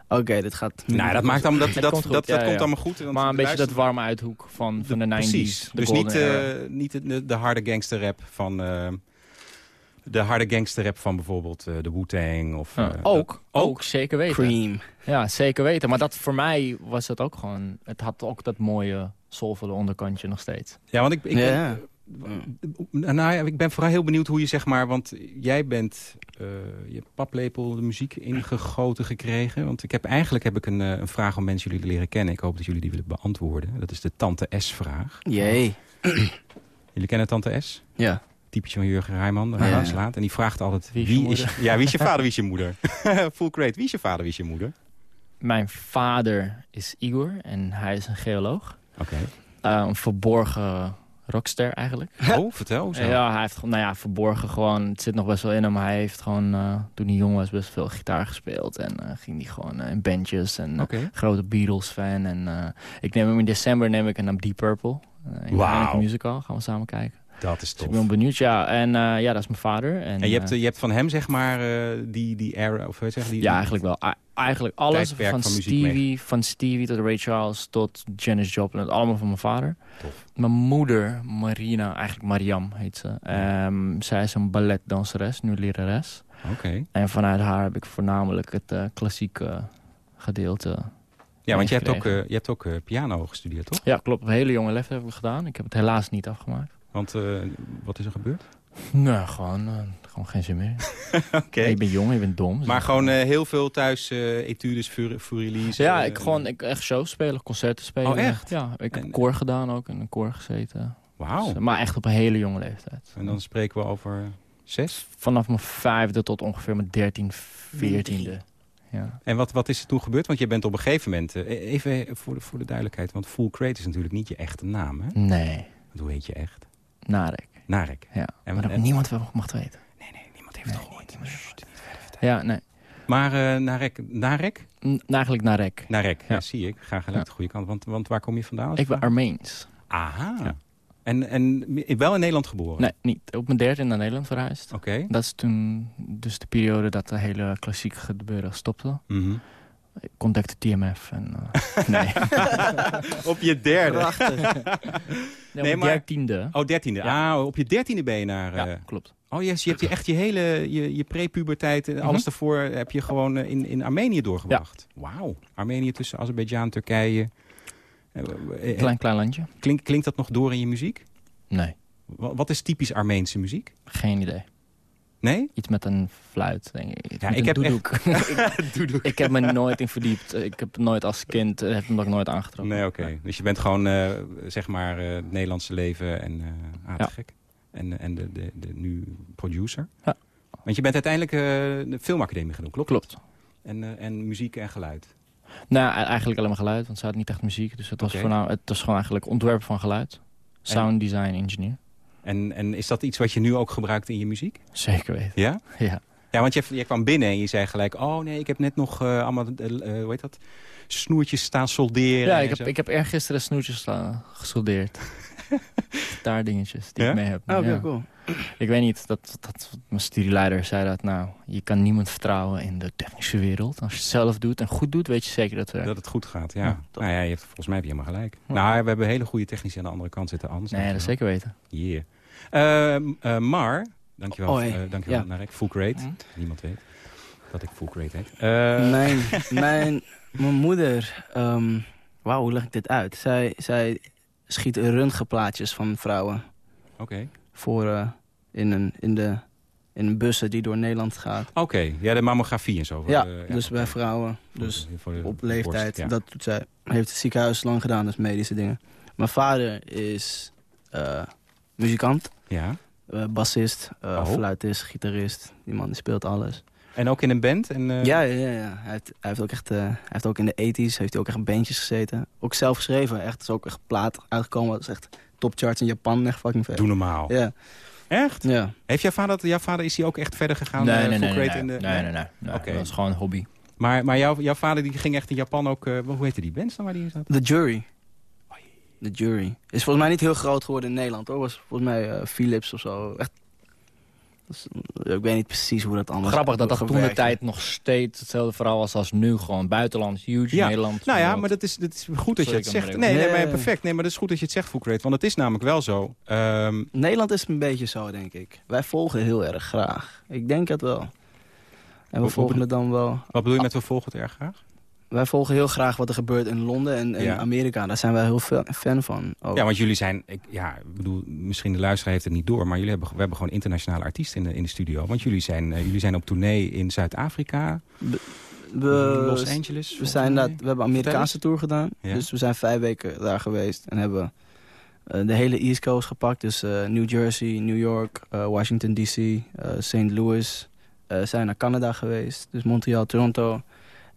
E: Oké, dit gaat...
D: Nou, dat maakt allemaal, dat, dat,
F: komt
D: dat,
F: goed,
D: dat,
F: ja,
D: komt allemaal goed. want
F: Maar een
D: de
F: beetje dat warme uithoek van, van de 90s.
D: Precies.
F: de
D: Dus niet, eh, niet de, de harde gangster rap van... eh, de harde gangster rap van bijvoorbeeld eh, de Wu-Tang. Of,
F: Ja, ook,
D: ook?
F: ook, zeker weten.
E: Cream.
F: Ja, zeker weten. Maar dat voor mij was het ook gewoon... Het had ook dat mooie, soulvolle onderkantje nog steeds.
D: Ja, want ik, ik,
E: ja.
D: Ben, nou ja, ik ben vooral heel benieuwd hoe je zeg maar... Want jij bent eh, je paplepel de muziek ingegoten gekregen. Want ik heb, eigenlijk heb ik een, eh, een vraag om mensen jullie te leren kennen. Ik hoop dat jullie die willen beantwoorden. Dat is de Tante S-vraag.
E: Jee.
D: Jullie kennen Tante S?
E: Ja.
D: typetje van Jurgen Rijman, de
F: Ja.
D: En die vraagt altijd,
F: Wie is je
D: wie is,
F: moeder?
D: ja, wie is je vader, wie is je moeder? Full crate, wie is je vader, wie is je moeder?
F: Mijn vader is Igor en hij is een geoloog.
D: Oké.
F: Eh, een verborgen rockster eigenlijk.
D: Oh, vertel. hoezo?
F: Ja, hij heeft gewoon, nou ja, verborgen gewoon. Het zit nog best wel in hem. Hij heeft gewoon, eh, toen hij jong was, best veel gitaar gespeeld. En eh, ging hij gewoon eh, in bandjes en grote Beatles-fan. En ik neem hem in december neem ik hem naar Deep Purple. in de Musical. Gaan we samen kijken.
D: Dat is
F: Dus
D: tof.
F: ik ben benieuwd, ja. En eh, ja, dat is mijn vader. En,
D: En je hebt,
F: eh,
D: je hebt van hem, zeg maar, eh, die, die era, of zeggen, die...
F: ja, eigenlijk wel. Eigenlijk alles van,
D: van
F: Stevie, van Stevie tot Ray Charles tot Janis Joplin. Allemaal van mijn vader.
D: Tof.
F: Mijn moeder, Marina, eigenlijk Mariam heet ze. Ehm, zij is een balletdanseres, nu lerares.
D: Oké.
F: En vanuit haar heb ik voornamelijk het klassieke gedeelte.
D: Ja, want je hebt ook, je hebt ook piano gestudeerd, toch?
F: Ja, klopt. Op een hele jonge leeftijd heb ik gedaan. Ik heb het helaas niet afgemaakt.
D: Want eh, wat is er gebeurd?
F: Nee, gewoon, eh, gewoon geen zin meer.
D: Oké.
F: Je bent jong, je bent dom.
D: Maar gewoon eh, heel veel thuis eh etudes, fur- furilies.
F: Ja, ik gewoon ik, echt shows spelen, concerten spelen.
D: Oh, echt?
F: Ja, ik heb
D: En-
F: koor gedaan ook, in een koor gezeten.
D: Wauw.
F: Dus, maar echt op een hele jonge leeftijd.
D: En dan spreken we over zes.
F: Vanaf mijn vijfde tot ongeveer mijn dertien, veertiende. Ja.
D: En wat, wat is er toen gebeurd? Want je bent op een gegeven moment... eh, even voor de, voor de duidelijkheid, want Full Crate is natuurlijk niet je echte naam, hè?
F: Nee,
D: hoe heet je echt?
F: Narek.
D: Narek.
F: Ja.
D: En-
F: maar dat
D: en-
F: niemand wel mag weten.
D: Nee, nee, niemand heeft het gehoord. Sst.
F: Ja, nee.
D: Maar eh Narek, Narek?
F: N- eigenlijk Narek.
D: Narek, ja.
F: Ja.
D: zie ik. Ga gelijk de goede kant. Want, want waar kom je vandaan?
F: Ik ben? Armeens.
D: Aha.
F: Ja.
D: En, en wel in Nederland geboren?
F: Nee, niet. Op mijn dertiende naar Nederland verhuisd.
D: Oké.
F: Dat is toen dus de periode dat de hele klassieke gebeuren stopte. Ik contacte TMF en... eh, nee.
D: Op je derde?
F: nee,
D: Nee,
F: op
D: maar-
F: dertiende.
D: Oh, dertiende.
F: Ja.
D: Ah, op je dertiende ben je naar... eh,
F: Ja, klopt.
D: Oh yes, je hebt je echt je hele je, je prepuberteit en alles
F: Mhm.
D: daarvoor heb je gewoon eh, in, in Armenië doorgebracht. Wauw. Armenië tussen Azerbeidzjan, Turkije. Eh, eh, eh,
F: Klein, klein landje.
D: Klink, klinkt dat nog door in je muziek?
F: Nee,
D: Wa- Wat is typisch Armeense muziek?
F: geen idee.
D: Nee?
F: Iets met een fluit, denk ik.
D: Ja,
F: met
D: ik heb
F: doedoek. ik, ik heb me nooit in verdiept. Ik heb nooit als kind, eh, heb hem ook nooit aangetrokken.
D: Nee, oké. Dus je bent gewoon, eh, zeg maar, eh, het Nederlandse leven en ah,
F: Ja.
D: gek. En, en de, de, de nu producer.
F: Ja.
D: Want je bent uiteindelijk de filmacademie doen, klopt?
F: Klopt.
D: En, en muziek en geluid.
F: Nou, e- eigenlijk alleen maar geluid, want ze had niet echt muziek. Dus het was, voornaam, het was gewoon eigenlijk ontwerp van geluid. Sound design engineer.
D: En, en is dat iets wat je nu ook gebruikt in je muziek?
F: Zeker weten.
D: Ja?
F: Ja.
D: Ja, want je, je kwam binnen en je zei gelijk... oh nee, ik heb net nog eh, allemaal, hoe heet dat? Snoertjes staan solderen.
F: Ja, ik heb,
D: zo.
F: ik heb eergisteren snoertjes uh, gesoldeerd. Daar dingetjes die
D: Ja?
F: ik mee heb.
E: Oh, oké,
F: ja.
E: cool.
F: Ik weet niet, dat, dat, mijn studieleider zei dat... nou, je kan niemand vertrouwen in de technische wereld. Als je het zelf doet en goed doet, weet je zeker dat het werkt.
D: Dat het goed gaat, ja.
F: Ja,
D: nou ja, je hebt, volgens mij heb je helemaal gelijk.
F: Ja.
D: Nou, we hebben hele goede technici aan de andere kant zitten, anders.
F: Nee, dat zeker weten.
D: Yeah. Eh, eh, Mar, dankjewel,
E: Oh, hey.
D: eh, dankjewel
E: Ja.
D: Narek. Full.
F: Mhm.
D: Niemand weet dat ik Full Crate heet. Eh,
E: Mijn, mijn, mijn moeder... ehm, Wauw, hoe leg ik dit uit? Zij, zij schiet röntgenplaatjes van vrouwen
D: Oké.
E: voor eh, in, een, in, de, in bussen die door Nederland gaat.
D: Oké, ja, de mammografie en zo.
E: Ja,
D: de-
E: dus bij vrouwen.
D: Voor
E: Dus
D: de- voor de
E: op
D: borst,
E: leeftijd.
D: ja.
E: Dat doet zij. Heeft het ziekenhuis lang gedaan, dus medische dingen. Mijn vader is eh, muzikant,
D: Ja.
E: eh, bassist, eh
D: Oh.
E: fluitist, gitarist. Die man die speelt alles.
D: En ook in een band? En, eh,
E: Ja, ja, ja. ja. Hij, heeft, hij heeft ook echt, eh, hij heeft ook in de 80s heeft hij ook echt bandjes gezeten. Ook zelf geschreven. Echt, is ook echt plaat uitgekomen. Dat is echt topcharts in Japan. Echt fucking vet.
D: Doe normaal.
E: Ja,
D: Echt?
E: ja.
D: Heeft jouw vader, jouw vader, is hij ook echt verder gegaan? eh,
F: nee, nee, nee, nee,
D: Crate
F: nee,
D: in de-
F: nee, nee, nee, nee.
D: Oké.
F: Dat is gewoon een hobby.
D: Maar, maar jouw, jouw vader die ging echt in Japan ook... eh, hoe heette die band dan waar die in zat?
E: The Jury. The Jury. Is volgens mij niet heel groot geworden in Nederland hoor. Was volgens mij eh, Philips of zo. Echt. Dus, ik weet niet precies hoe dat anders
F: Grappig dat dat toen de tijd nog steeds hetzelfde verhaal was als nu. Gewoon buitenland, huge,
D: Ja.
F: Nederland.
D: Nou ja, maar dat is, dat is goed dat je het zegt. Nee, nee, maar perfect. Nee, maar dat is goed dat je het zegt, Crate. Want het is namelijk wel zo. Ehm,
E: Nederland is een beetje zo, denk ik. Wij volgen heel erg graag. Ik denk het wel. En we volgen het dan wel.
D: wat bedoel je met we volgen het erg graag?
E: Wij volgen heel graag wat er gebeurt in Londen en, en
D: Ja.
E: Amerika. Daar zijn wij heel veel fan van. ook.
D: Ja, want jullie zijn... Ik, ja, ik bedoel, misschien de luisteraar heeft het niet door... maar jullie hebben, we hebben gewoon internationale artiesten in de, in de studio. Want jullie zijn, eh, jullie zijn op tournee in Zuid-Afrika,
E: we,
D: Los Angeles.
E: we, zijn dat, we hebben een Amerikaanse tour gedaan.
D: Ja.
E: Dus we zijn vijf weken daar geweest. En hebben eh, de hele East Coast gepakt. Dus eh, New Jersey, New York, Washington D.C., St. Louis. Zijn naar Canada geweest. Dus Montreal, Toronto.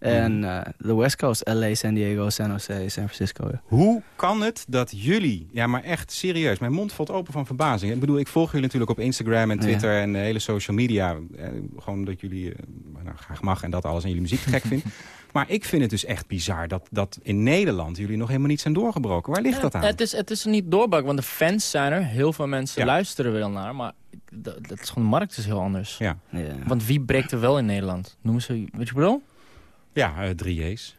E: En eh, de West Coast, LA, San Diego, San Jose, San Francisco. ja.
D: Hoe kan het dat jullie, ja maar echt serieus, mijn mond valt open van verbazing. Ik bedoel, ik volg jullie natuurlijk op Instagram en Twitter en de hele social media. Eh, gewoon dat jullie, eh, nou, graag mag en dat alles en jullie muziek te gek vindt. Maar ik vind het dus echt bizar dat, dat in Nederland jullie nog helemaal niet zijn doorgebroken. Waar ligt dat aan?
F: Het is, het is niet doorbak, want de fans zijn er. Heel veel mensen
D: Ja.
F: luisteren wel naar. Maar dat, dat is gewoon, de markt is heel anders.
D: Ja,
E: Ja.
F: Want wie breekt er wel in Nederland? Noemen ze, weet je bedoel?
D: Ja eh, drie J's.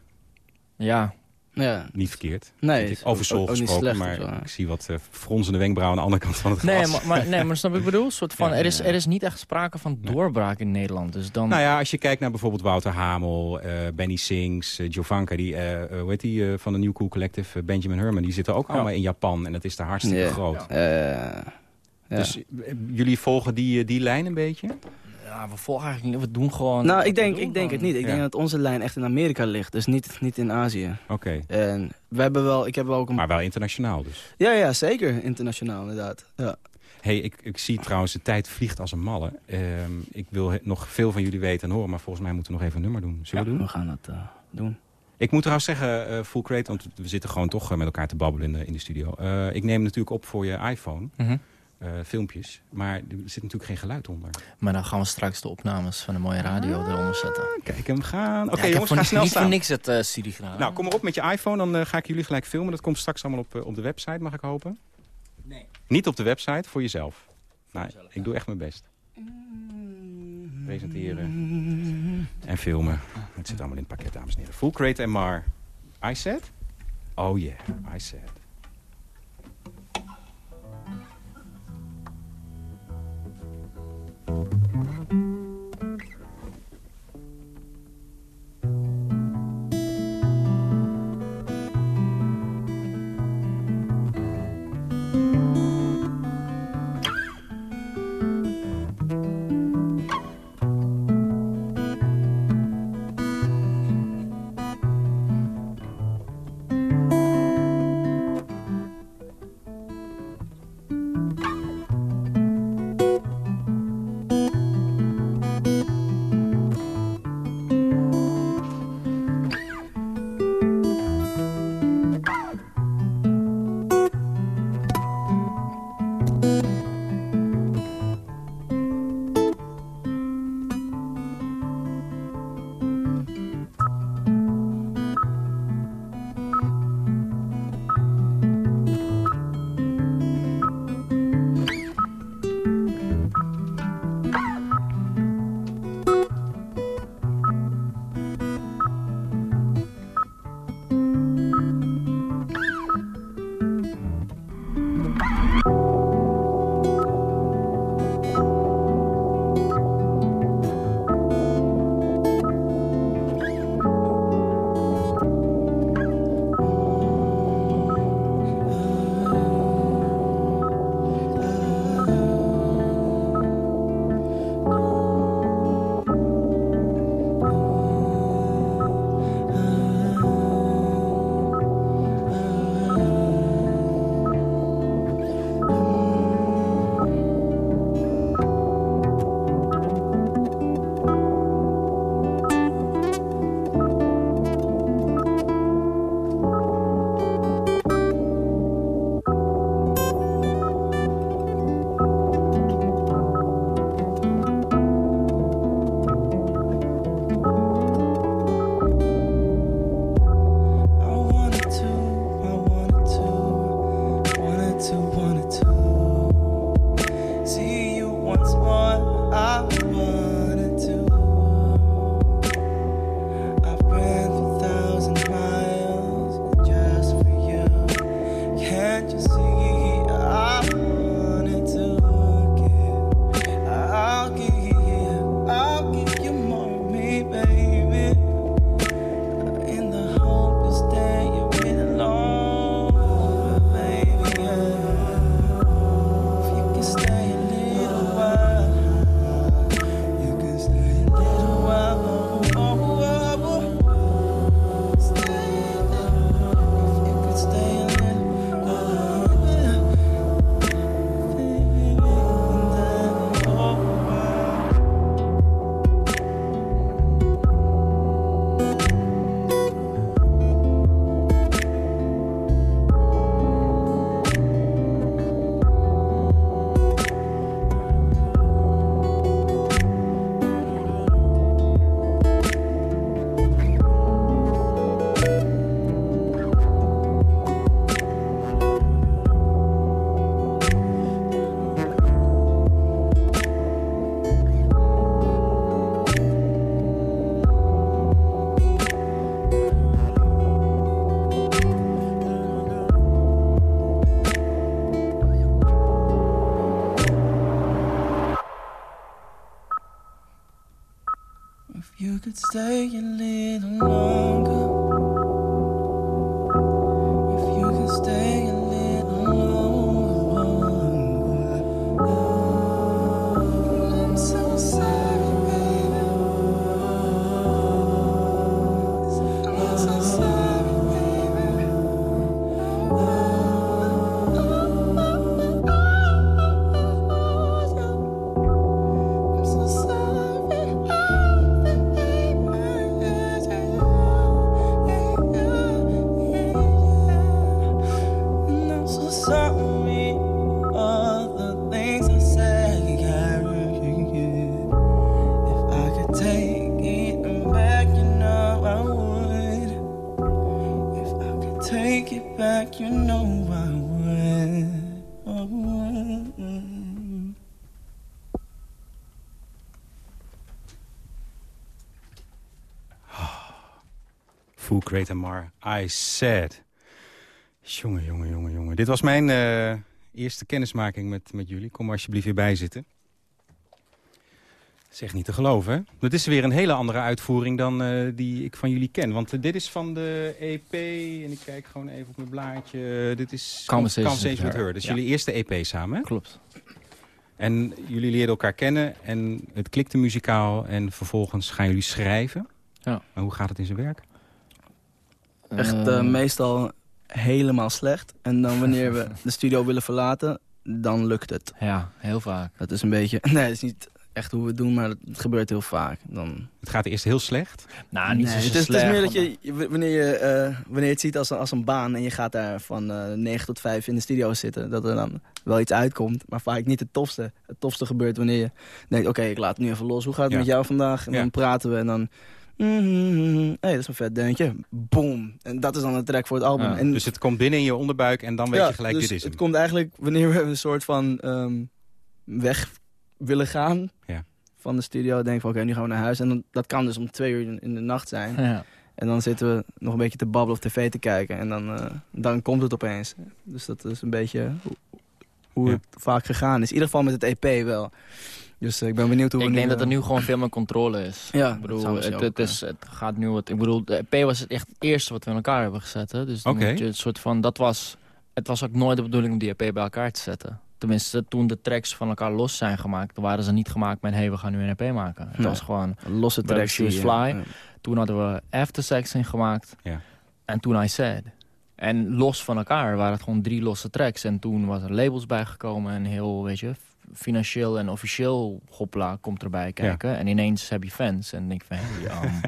F: Ja,
E: ja.
D: Niet verkeerd.
E: Nee,
D: over
E: niet
D: gesproken,
E: slecht
D: maar
E: zo,
D: ik zie wat eh, fronsende wenkbrauwen aan de andere kant van het
F: nee
D: glas.
F: maar, maar, nee, maar snap ik wat ik bedoel? Soort van,
D: Ja,
F: er, is, er is niet echt sprake van doorbraak in Nederland. Dus dan...
D: Nou ja, als je kijkt naar bijvoorbeeld Wouter Hamel, eh, Benny Sings, eh, Jovanka, die, eh, eh, hoe heet die, van de New Cool Collective, Benjamin Herman, die zitten ook allemaal in Japan en dat is daar hartstikke groot.
E: Eh, ja.
D: Dus jullie volgen die, die lijn een beetje?
F: Ja, we volgen eigenlijk niet. We doen gewoon...
E: nou, ik denk, ik denk het niet. Ik
D: Ja.
E: denk dat onze lijn echt in Amerika ligt. Dus niet, niet in Azië.
D: Oké.
E: En we hebben wel, ik heb wel ook een...
D: Maar wel internationaal dus.
E: Ja, ja, zeker. Internationaal, inderdaad. Ja.
D: hey, ik, ik zie trouwens, de tijd vliegt als een malle. Ehm, ik wil nog veel van jullie weten en horen, maar volgens mij moeten we nog even een nummer doen. Zullen we doen?
E: We gaan dat eh, doen.
D: Ik moet trouwens zeggen, eh, Full Crate, want we zitten gewoon toch eh, met elkaar te babbelen in de, in de studio. Eh, ik neem natuurlijk op voor je iPhone,
F: Mhm.
D: Filmpjes, maar er zit natuurlijk geen geluid onder.
F: Maar dan gaan we straks de opnames van de mooie radio eronder zetten.
D: Kijk hem gaan. Oké
F: Ja, heb
D: jongens, ga
F: ni-
D: snel
F: niet
D: staan.
F: voor niks het eh gedaan.
D: Nou, kom maar op met je iPhone, dan eh, ga ik jullie gelijk filmen. Dat komt straks allemaal op, eh, op de website, mag ik hopen?
F: Nee.
D: Niet op de website, voor jezelf. Nou, ik doe echt mijn best. Presenteren en filmen. Het zit allemaal in het pakket, dames en heren. Full Crate en Mar. I said? Oh yeah, I said. staying Great and Mar, I Said. Jongen, jongen, jongen, jongen. Dit was mijn eh, eerste kennismaking met, met jullie. Kom alsjeblieft weer bij zitten. Echt niet te geloven, hè? Dat is weer een hele andere uitvoering dan eh, die ik van jullie ken. Want eh, dit is van de EP, en ik kijk gewoon even op mijn blaadje. Dit is
F: Conversations
D: with
F: with
D: Her.
F: Her.
D: Dus
F: Ja.
D: jullie eerste EP samen, hè?
F: Klopt.
D: En jullie leerden elkaar kennen en het klikte muzikaal. En vervolgens gaan jullie schrijven.
F: Ja.
D: Maar hoe gaat het in zijn werk?
E: Echt eh,
F: Ehm,
E: meestal helemaal slecht. En dan wanneer we de studio willen verlaten, dan lukt het.
F: Ja, heel vaak.
E: Dat is een beetje... Nee, dat is niet echt hoe we het doen, maar het gebeurt heel vaak. Dan...
D: Het gaat eerst heel slecht.
F: Nou, niet
E: Nee,
F: zo
E: het, is,
F: slecht.
E: het is meer dat je, wanneer je, eh, wanneer je het ziet als een, als een baan en je gaat daar van eh 9 tot 5 in de studio zitten, dat er dan wel iets uitkomt, maar vaak niet het tofste. Het tofste gebeurt wanneer je denkt, oké, ik laat het nu even los. Hoe gaat het
D: Ja.
E: met jou vandaag? En
D: Ja.
E: dan praten we en dan... hé, hey, dat is een vet deuntje. Boom. En dat is dan een track voor het album.
F: Ja,
E: en,
D: Dus het komt binnen in je onderbuik en dan weet
E: ja,
D: je gelijk,
E: dus
D: dit is hem.
E: het komt eigenlijk wanneer we een soort van ehm, weg willen gaan
D: Ja.
E: van de studio. Denk van, oké, nu gaan we naar huis. En dan, dat kan dus om twee uur in, in de nacht zijn.
F: Ja.
E: En dan zitten we nog een beetje te babbelen of tv te kijken. En dan, eh, dan komt het opeens. Dus dat is een beetje hoe, hoe
D: Ja.
E: het vaak gegaan is. In ieder geval met het EP wel. Dus eh, ik ben benieuwd hoe
F: Ik
E: we
F: denk
E: nu,
F: dat er
E: eh,
F: nu gewoon veel meer controle is.
E: Ja,
F: ik bedoel, het, het,
E: ook,
F: is, het gaat nu wat. Ik bedoel, de EP was het echt het eerste wat we in elkaar hebben gezet. Hè? Dus je het soort van, dat was, het was ook nooit de bedoeling om die EP bij elkaar te zetten. Tenminste, toen de tracks van elkaar los zijn gemaakt, dan waren ze niet gemaakt met, hey, we gaan nu een EP maken. Het
E: Nee.
F: was gewoon,
E: losse tracks. eh,
F: Fly.
E: eh,
F: toen hadden we After Sex in gemaakt.
D: Ja.
F: En toen I Said. En los van elkaar waren het gewoon drie losse tracks. En toen was er labels bijgekomen en heel, weet je, financieel en officieel hopla komt erbij kijken. En ineens heb je fans. En denk ik van, hey, um,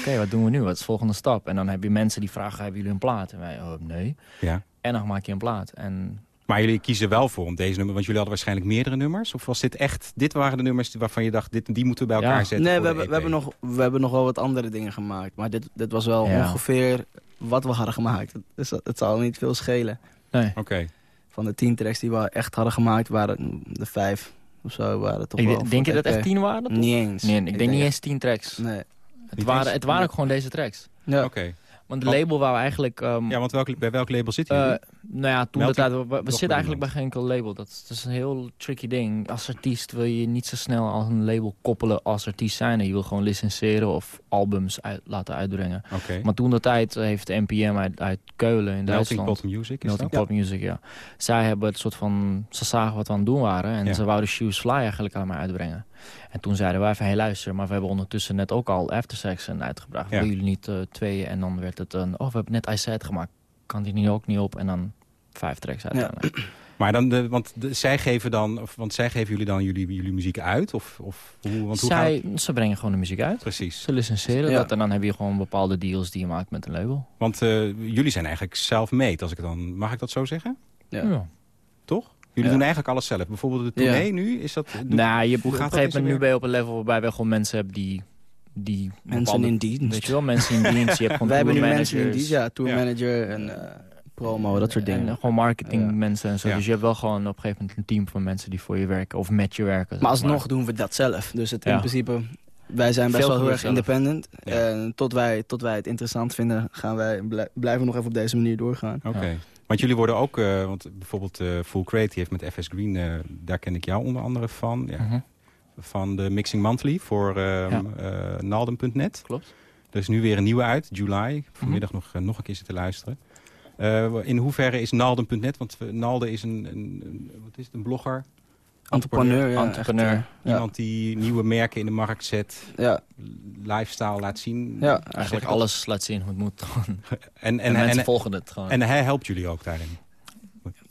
F: oké, wat doen we nu? Wat is de volgende stap? En dan heb je mensen die vragen, hebben jullie een plaat? En wij, oh, nee.
D: Ja.
F: En dan maak je een plaat. En
D: Maar jullie kiezen wel voor om deze nummer, want jullie hadden waarschijnlijk meerdere nummers. Of was dit echt, dit waren de nummers waarvan je dacht, dit, die moeten we bij elkaar
F: Ja.
D: zetten
E: Nee, we hebben, we,
D: EP?
E: hebben nog, we hebben nog wel wat andere dingen gemaakt. Maar dit, dit was wel
F: Ja.
E: ongeveer wat we hadden gemaakt. Dus dat- het zal niet veel schelen.
F: nee.
D: Oké.
E: Van de tien tracks die we echt hadden gemaakt, waren de vijf of zo. Waren toch
F: Ik
E: wel
F: denk- je
E: het
F: dat echt tien waren? toch?
E: Niet eens.
F: Nee, ik, denk niet eens tien tracks.
E: Nee.
F: Het waren, het waren ook gewoon deze tracks.
E: Ja.
D: Oké.
F: Want de
D: Want-
F: label wou eigenlijk... ehm,
D: Ja, want welk, bij welk label zitten
F: Eh,
D: jullie?
F: nou ja, toen
D: Melting
F: tijd, we, we zitten eigenlijk bij geen enkel label. Dat is, dat is een heel tricky ding. Als artiest wil je niet zo snel als een label koppelen als artiest zijn. En je wil gewoon licenseren of albums uit- laten uitbrengen. Maar toen de tijd heeft de NPM uit, uit Keulen in
D: Melting
F: Duitsland...
D: Pot Music is
F: Melting
D: dat?
F: Pot Music, ja. Zij hebben het soort van... Ze zagen wat we aan het doen waren. En
D: Ja.
F: ze wouden Shoes Fly eigenlijk aan mij uitbrengen. En toen zeiden wij van, hey luister, maar we hebben ondertussen net ook al After Sex en uitgebracht.
D: Ja.
F: Willen jullie niet eh, tweeën? En dan werd het een, oh we hebben net I Said gemaakt. Kan die niet ook niet op? En dan vijf tracks uiteindelijk.
D: Maar dan, de, want de, zij geven dan, of, want zij geven jullie dan jullie, jullie muziek uit? Of, of hoe, want hoe
F: Zij,
D: gaat
F: Ze brengen gewoon de muziek uit.
D: Precies.
F: Ze licenseren
E: Ja.
F: dat en dan heb je gewoon bepaalde deals die je maakt met een label.
D: Want eh, jullie zijn eigenlijk self-made, als ik dan... Mag ik dat zo zeggen?
E: Ja.
D: Toch? Jullie
E: Ja.
D: doen eigenlijk alles zelf. Bijvoorbeeld de tournee
E: Ja.
D: nu, is dat...
F: Nou, je,
D: hoe
F: op
D: gaat
F: een
D: dat in
F: gegeven moment nu ben je op een level waarbij we gewoon mensen hebben die... die
E: Mensen in dienst.
F: Weet je wel, mensen in dienst. Je hebt gewoon
E: Wij hebben nu mensen in dienst, ja. Tour
D: Ja.
E: manager en eh, promo, dat soort dingen.
F: En gewoon marketingmensen en zo.
D: Ja.
F: Dus je hebt wel gewoon op een gegeven moment een team van mensen die voor je werken. Of met je werken.
E: Maar alsnog doen we dat zelf. Dus het, in principe, wij zijn best
F: Veel
E: wel heel erg
F: zelf.
E: independent.
D: Ja.
E: En tot wij, tot wij het interessant vinden, gaan wij, blij- blijven we nog even op deze manier doorgaan.
D: Oké. Want jullie worden ook, eh, want bijvoorbeeld eh Full Crate die heeft met FS Green, eh, daar ken ik jou onder andere van. Ja.
F: Mhm.
D: van de Mixing Monthly voor ehm, eh, Nalden.net.
F: Klopt.
D: Er is nu weer een nieuwe uit, July. Vanmiddag
F: Mhm.
D: nog, nog een keer zitten luisteren. In hoeverre is Nalden.net, want Nalden is een, een, een- wat is het, een blogger.
E: Entrepreneur, ja.
F: Entrepreneur.
E: echt, eh,
D: Iemand die nieuwe merken in de markt zet,
E: ja.
D: lifestyle laat zien.
E: Ja,
F: Eigenlijk alles laat zien hoe het moet.
D: En,
F: En,
D: en,
F: mensen
D: en,
F: volgen het gewoon.
D: en hij helpt jullie ook daarin.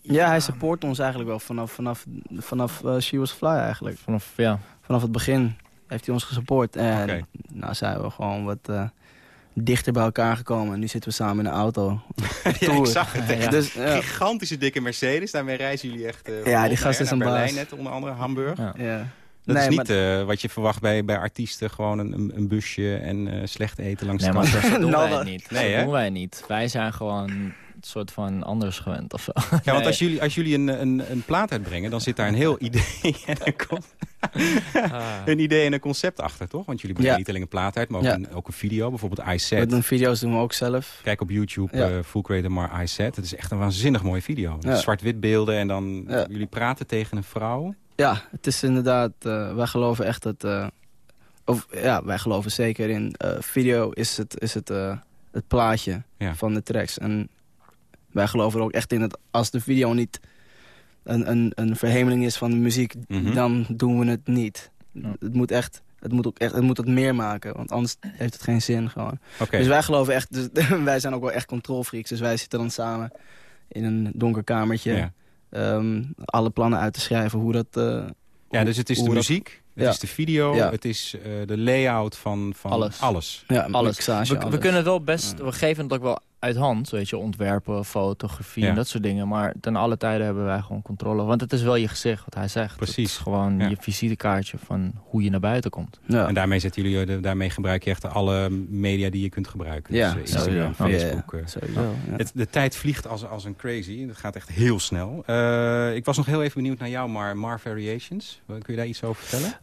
E: ja, hij support ons eigenlijk wel vanaf, vanaf, vanaf eh, She Was Fly eigenlijk.
F: Vanaf, ja.
E: Vanaf het begin heeft hij ons gesupport. En nou zijn we gewoon wat eh, dichter bij elkaar gekomen. En nu zitten we samen in de auto.
D: ja, ik zag het. echt.
F: Ja.
E: Dus, ja.
D: Gigantische dikke Mercedes. Daarmee reizen jullie echt uh,
E: Ja, die gast is een
D: Berlijn
E: baas.
D: net, onder andere Hamburg.
F: Ja.
E: ja.
D: Dat
E: Nee,
D: is niet
E: maar-
D: eh, wat je verwacht bij, bij artiesten. Gewoon een, een, busje en eh, slecht eten langs
F: Nee,
D: de
F: maar
D: kant.
F: doen
E: Nou,
F: wij
E: dat-
F: het niet.
D: Nee, hè?
F: doen wij niet. Wij zijn gewoon een soort van anders gewend of zo.
D: Ja, want
F: Nee.
D: als jullie, als jullie een, een, een plaat uitbrengen, dan zit daar een heel idee en con- een idee en een concept achter, toch? Want jullie brengen
E: Ja.
D: niet alleen een plaat uit, maar ook,
E: Ja.
D: een, ook een video. Bijvoorbeeld I
E: We doen video's doen we ook zelf.
D: Kijk op YouTube,
E: Ja.
D: eh Full Creator Maar I Set. Het is echt een waanzinnig mooie video. Zwart-wit beelden en dan jullie praten tegen een vrouw.
E: Ja, het is inderdaad... eh, wij geloven echt dat... eh, of ja, wij geloven zeker in... video is het, is het, het plaatje van de tracks. En wij geloven er ook echt in dat als de video niet... een, een, een verhemeling is van de muziek...
D: Mhm.
E: dan doen we het niet.
F: Ja.
E: Het moet echt... Het moet ook echt, het moet het meer maken, want anders heeft het geen zin gewoon.
D: Oké.
E: Dus wij geloven echt, dus, wij zijn ook wel echt controlfreaks. Dus wij zitten dan samen in een donker kamertje.
D: Ja.
E: ehm, alle plannen uit te schrijven hoe dat... eh,
D: Ja, dus het is de
E: dat-
D: muziek, het
E: Ja.
D: is de video,
E: Ja.
D: het is eh, de layout van, van
F: Alles.
D: alles.
E: Ja,
F: Alles. We, we kunnen het wel best, we geven het ook wel uit hand, weet je, ontwerpen, fotografie
D: Ja.
F: en dat soort dingen. Maar ten alle tijden hebben wij gewoon controle. Want het is wel je gezicht, wat hij zegt.
D: Precies.
F: Het is gewoon
D: Ja.
F: je visitekaartje van hoe je naar buiten komt.
E: Ja.
D: En daarmee, zetten jullie, de- daarmee gebruik je echt alle media die je kunt gebruiken.
E: Ja,
D: dus, eh, Instagram. Facebook. eh. Het, de tijd vliegt als, als een crazy. Het gaat echt heel snel. Eh, ik was nog heel even benieuwd naar jou, maar Mar Variations. Kun je daar iets over vertellen?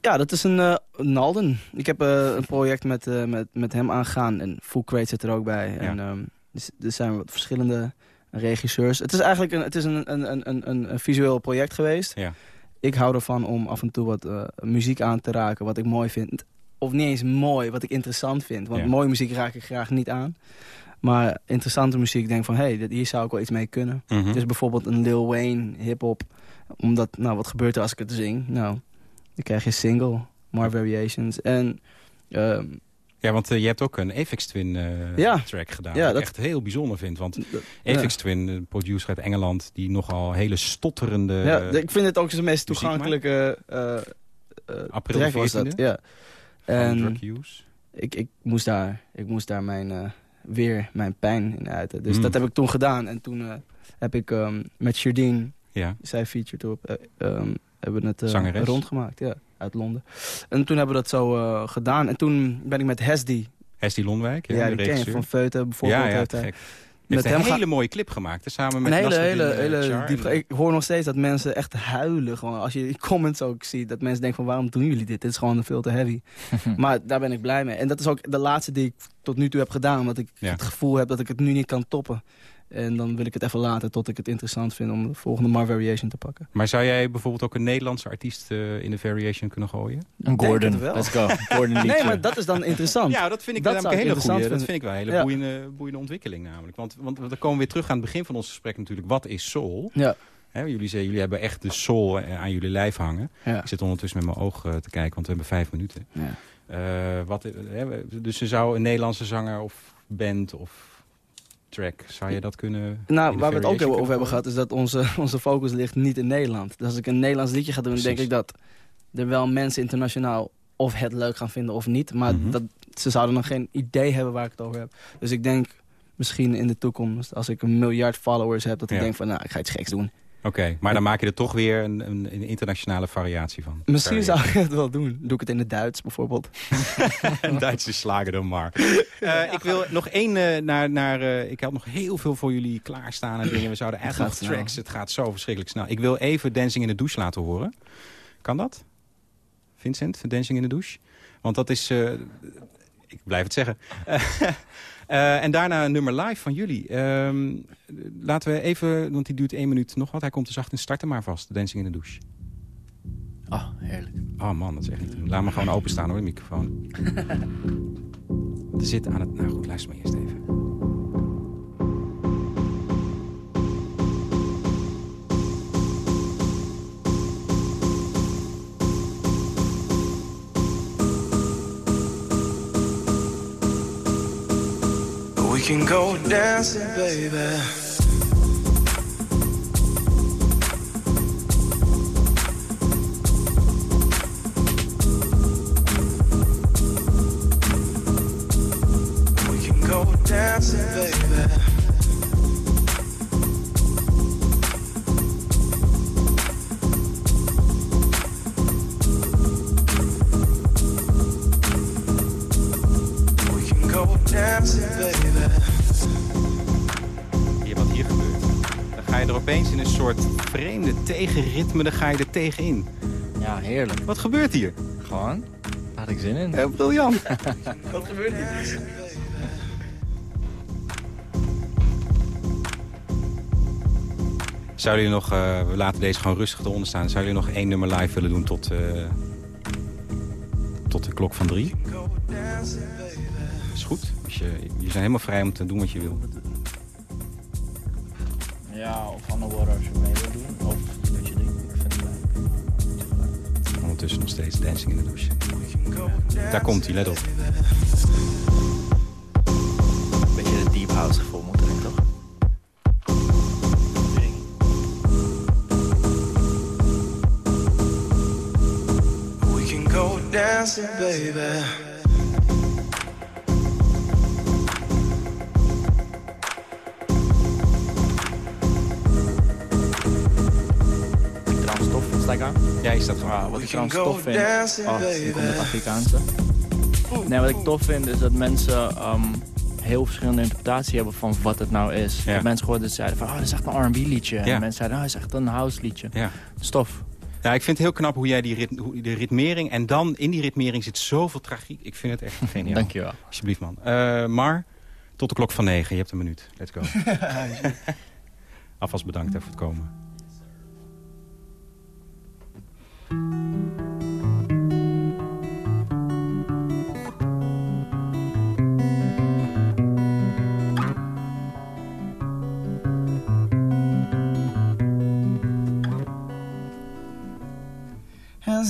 E: Ja, dat is een eh, Nalden. Ik heb eh, een project met, eh, met, met hem aangegaan. En Full Crate zit er ook bij. En, ehm, dus, er zijn wat verschillende regisseurs. Het is eigenlijk een, het is een, een, een, een, een, visueel project geweest.
D: Ja.
E: Ik hou ervan om af en toe wat muziek aan te raken wat ik mooi vind. Of niet eens mooi, wat ik interessant vind. Want
D: Ja.
E: mooie muziek raak ik graag niet aan. Maar interessante muziek, denk van... hé, hey, hier zou ik wel iets mee kunnen.
D: Mhm.
E: Dus bijvoorbeeld een Lil Wayne, hip-hop. Omdat, nou, wat gebeurt er als ik het zing? Nou, dan krijg je single, More Variations. En ehm,
D: Ja, want eh, je hebt ook een Apex Twin eh,
E: Ja.
D: track gedaan.
E: Ja,
D: wat ik
E: dat-
D: echt heel bijzonder vind. Want
E: dat-
D: Apex Twin, een producer uit Engeland... die nogal hele stotterende...
E: ja,
D: eh,
E: ik vind het ook de meest toegankelijke eh eh,
D: April
E: track was
D: 14e?
E: dat. Ja. En
D: drug use.
E: ik, ik, moest daar, ik moest daar mijn, eh, weer mijn pijn in uiten. Dus
D: Mm.
E: dat heb ik toen gedaan. En toen eh, heb ik ehm, met Sherdine,
D: Ja.
E: zij featured op, eh, ehm, hebben het eh,
D: Zangeres?
E: rondgemaakt. Ja, uit Londen. En toen hebben we dat zo eh, gedaan. En toen ben ik met Hesdy,
D: Hesdy Lonwijk, ja,
E: die ken je van Feuten bijvoorbeeld.
D: ja, ja,
E: heeft
D: te
E: hij-
D: gek.
E: met
D: Heeft
E: hem
D: een
E: ga-
D: hele mooie clip gemaakt. hè, Samen met
E: een hele, hele,
D: eh,
E: diep. Ik hoor nog steeds dat mensen echt huilen. Gewoon. Als je die comments ook ziet, dat mensen denken van waarom doen jullie dit? Dit is gewoon veel te heavy. maar daar ben ik blij mee. En dat is ook de laatste die ik tot nu toe heb gedaan. Omdat ik
D: Ja.
E: het gevoel heb dat ik het nu niet kan toppen. En dan wil ik het even laten tot ik het interessant vind om de volgende Mar Variation te pakken.
D: Maar zou jij bijvoorbeeld ook een Nederlandse artiest eh, in de variation kunnen gooien?
F: Een
E: Denk
F: Gordon,
E: het wel.
F: let's go. Gordon
E: Nee, maar dat is dan interessant.
D: Ja, dat vind ik
E: Dat
D: namelijk een hele goede. Dat vind ik wel een hele
E: Ja.
D: boeiende, boeiende ontwikkeling namelijk. Want, want we komen weer terug aan het begin van ons gesprek natuurlijk. Wat is soul?
E: Ja.
D: Hè, jullie, zeggen, jullie hebben echt de soul eh, aan jullie lijf hangen.
E: Ja.
D: Ik zit ondertussen met mijn oog eh, te kijken, want we hebben vijf minuten.
E: Ja.
D: Eh, wat, dus er zou een Nederlandse zanger of band of track, zou je dat kunnen...
E: Nou, waar we het ook over hebben gehad, is dat onze, onze focus ligt niet in Nederland. Dus als ik een Nederlands liedje ga doen,
D: Precies.
E: denk ik dat er wel mensen internationaal of het leuk gaan vinden of niet. Maar
D: Mhm.
E: dat, ze zouden nog geen idee hebben waar ik het over heb. Dus ik denk misschien in de toekomst, als ik een miljard followers heb, dat ik denk van, nou, ik ga iets geks doen.
D: Oké, maar dan maak je er toch weer een, een, een internationale variatie van.
E: Misschien zou ik het wel doen. Doe ik het in het Duits bijvoorbeeld.
D: Een Duitse slager dan maar. Eh, ik wil nog één eh, naar... naar eh, ik had nog heel veel voor jullie klaarstaan en dingen. We zouden echt nog
E: snel.
D: tracks. Het gaat zo verschrikkelijk snel. Ik wil even Dancing in de Douche laten horen. Kan dat? Vincent, Dancing in de Douche? Want dat is... ik blijf het zeggen. Eh, en daarna een nummer live van jullie. Ehm, laten we even, want die duurt één minuut nog wat. Hij komt er zacht in starten maar vast. Dancing in de Douche.
F: Oh, heerlijk.
D: Oh man, dat is echt niet te doen. Laat me gewoon openstaan hoor, de microfoon. Er zit aan het... Nou goed, luister maar eerst even.
E: Can go dancing, baby. We can go dancing, baby.
D: Opeens in een soort vreemde tegenritme, dan ga je er tegenin.
F: Ja, heerlijk.
D: Wat gebeurt hier?
F: Gewoon. Daar had ik zin in.
D: Heel briljant.
F: Wat gebeurt hier?
D: Zouden jullie nog, eh, we laten deze gewoon rustig eronder staan. Zouden jullie nog één nummer live willen doen tot, eh, tot de klok van drie? Is goed. Dus je, je bent helemaal vrij om te doen wat je wil.
F: Ja, of Underwater als je mee wil doen. Of dat je denkt, ik vind het leuk.
D: Ondertussen nog steeds dancing in de douche. Daar komt hij, let op.
F: Beetje het deep house gevoel moet erin, toch?
E: We can go dancing, baby.
F: Wat ik trouwens tof vind... Oh, nu komt het Afrikaanse. Nee, wat ik tof vind is dat mensen ehm, heel verschillende interpretaties hebben van wat het nou is.
D: Ja.
F: Mensen gehoord zeiden van, oh, dat is echt een R&B liedje.
D: Ja.
F: En mensen zeiden, oh, dat is echt een house liedje.
D: Ja.
F: Stof.
D: Ja, ik vind het heel knap hoe jij die, rit, hoe, de ritmering... en dan in die ritmering zit zoveel tragiek. Ik vind het echt geniaal.
F: Dankjewel.
D: Alsjeblieft, man. Eh, maar tot de klok van negen. Je hebt een minuut. Let's go. Alvast bedankt hè, voor het komen.
E: As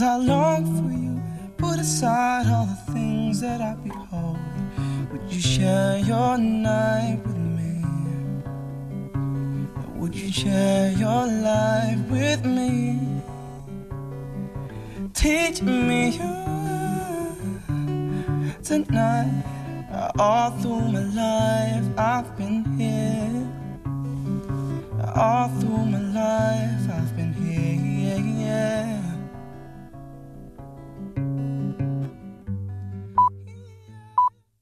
E: I long for you, put aside all the things that I behold. Would you share your night with me? Would you share your life with me? Teach me you tonight. All through my life, I've been here. All through my life, I've been here. Yeah, yeah.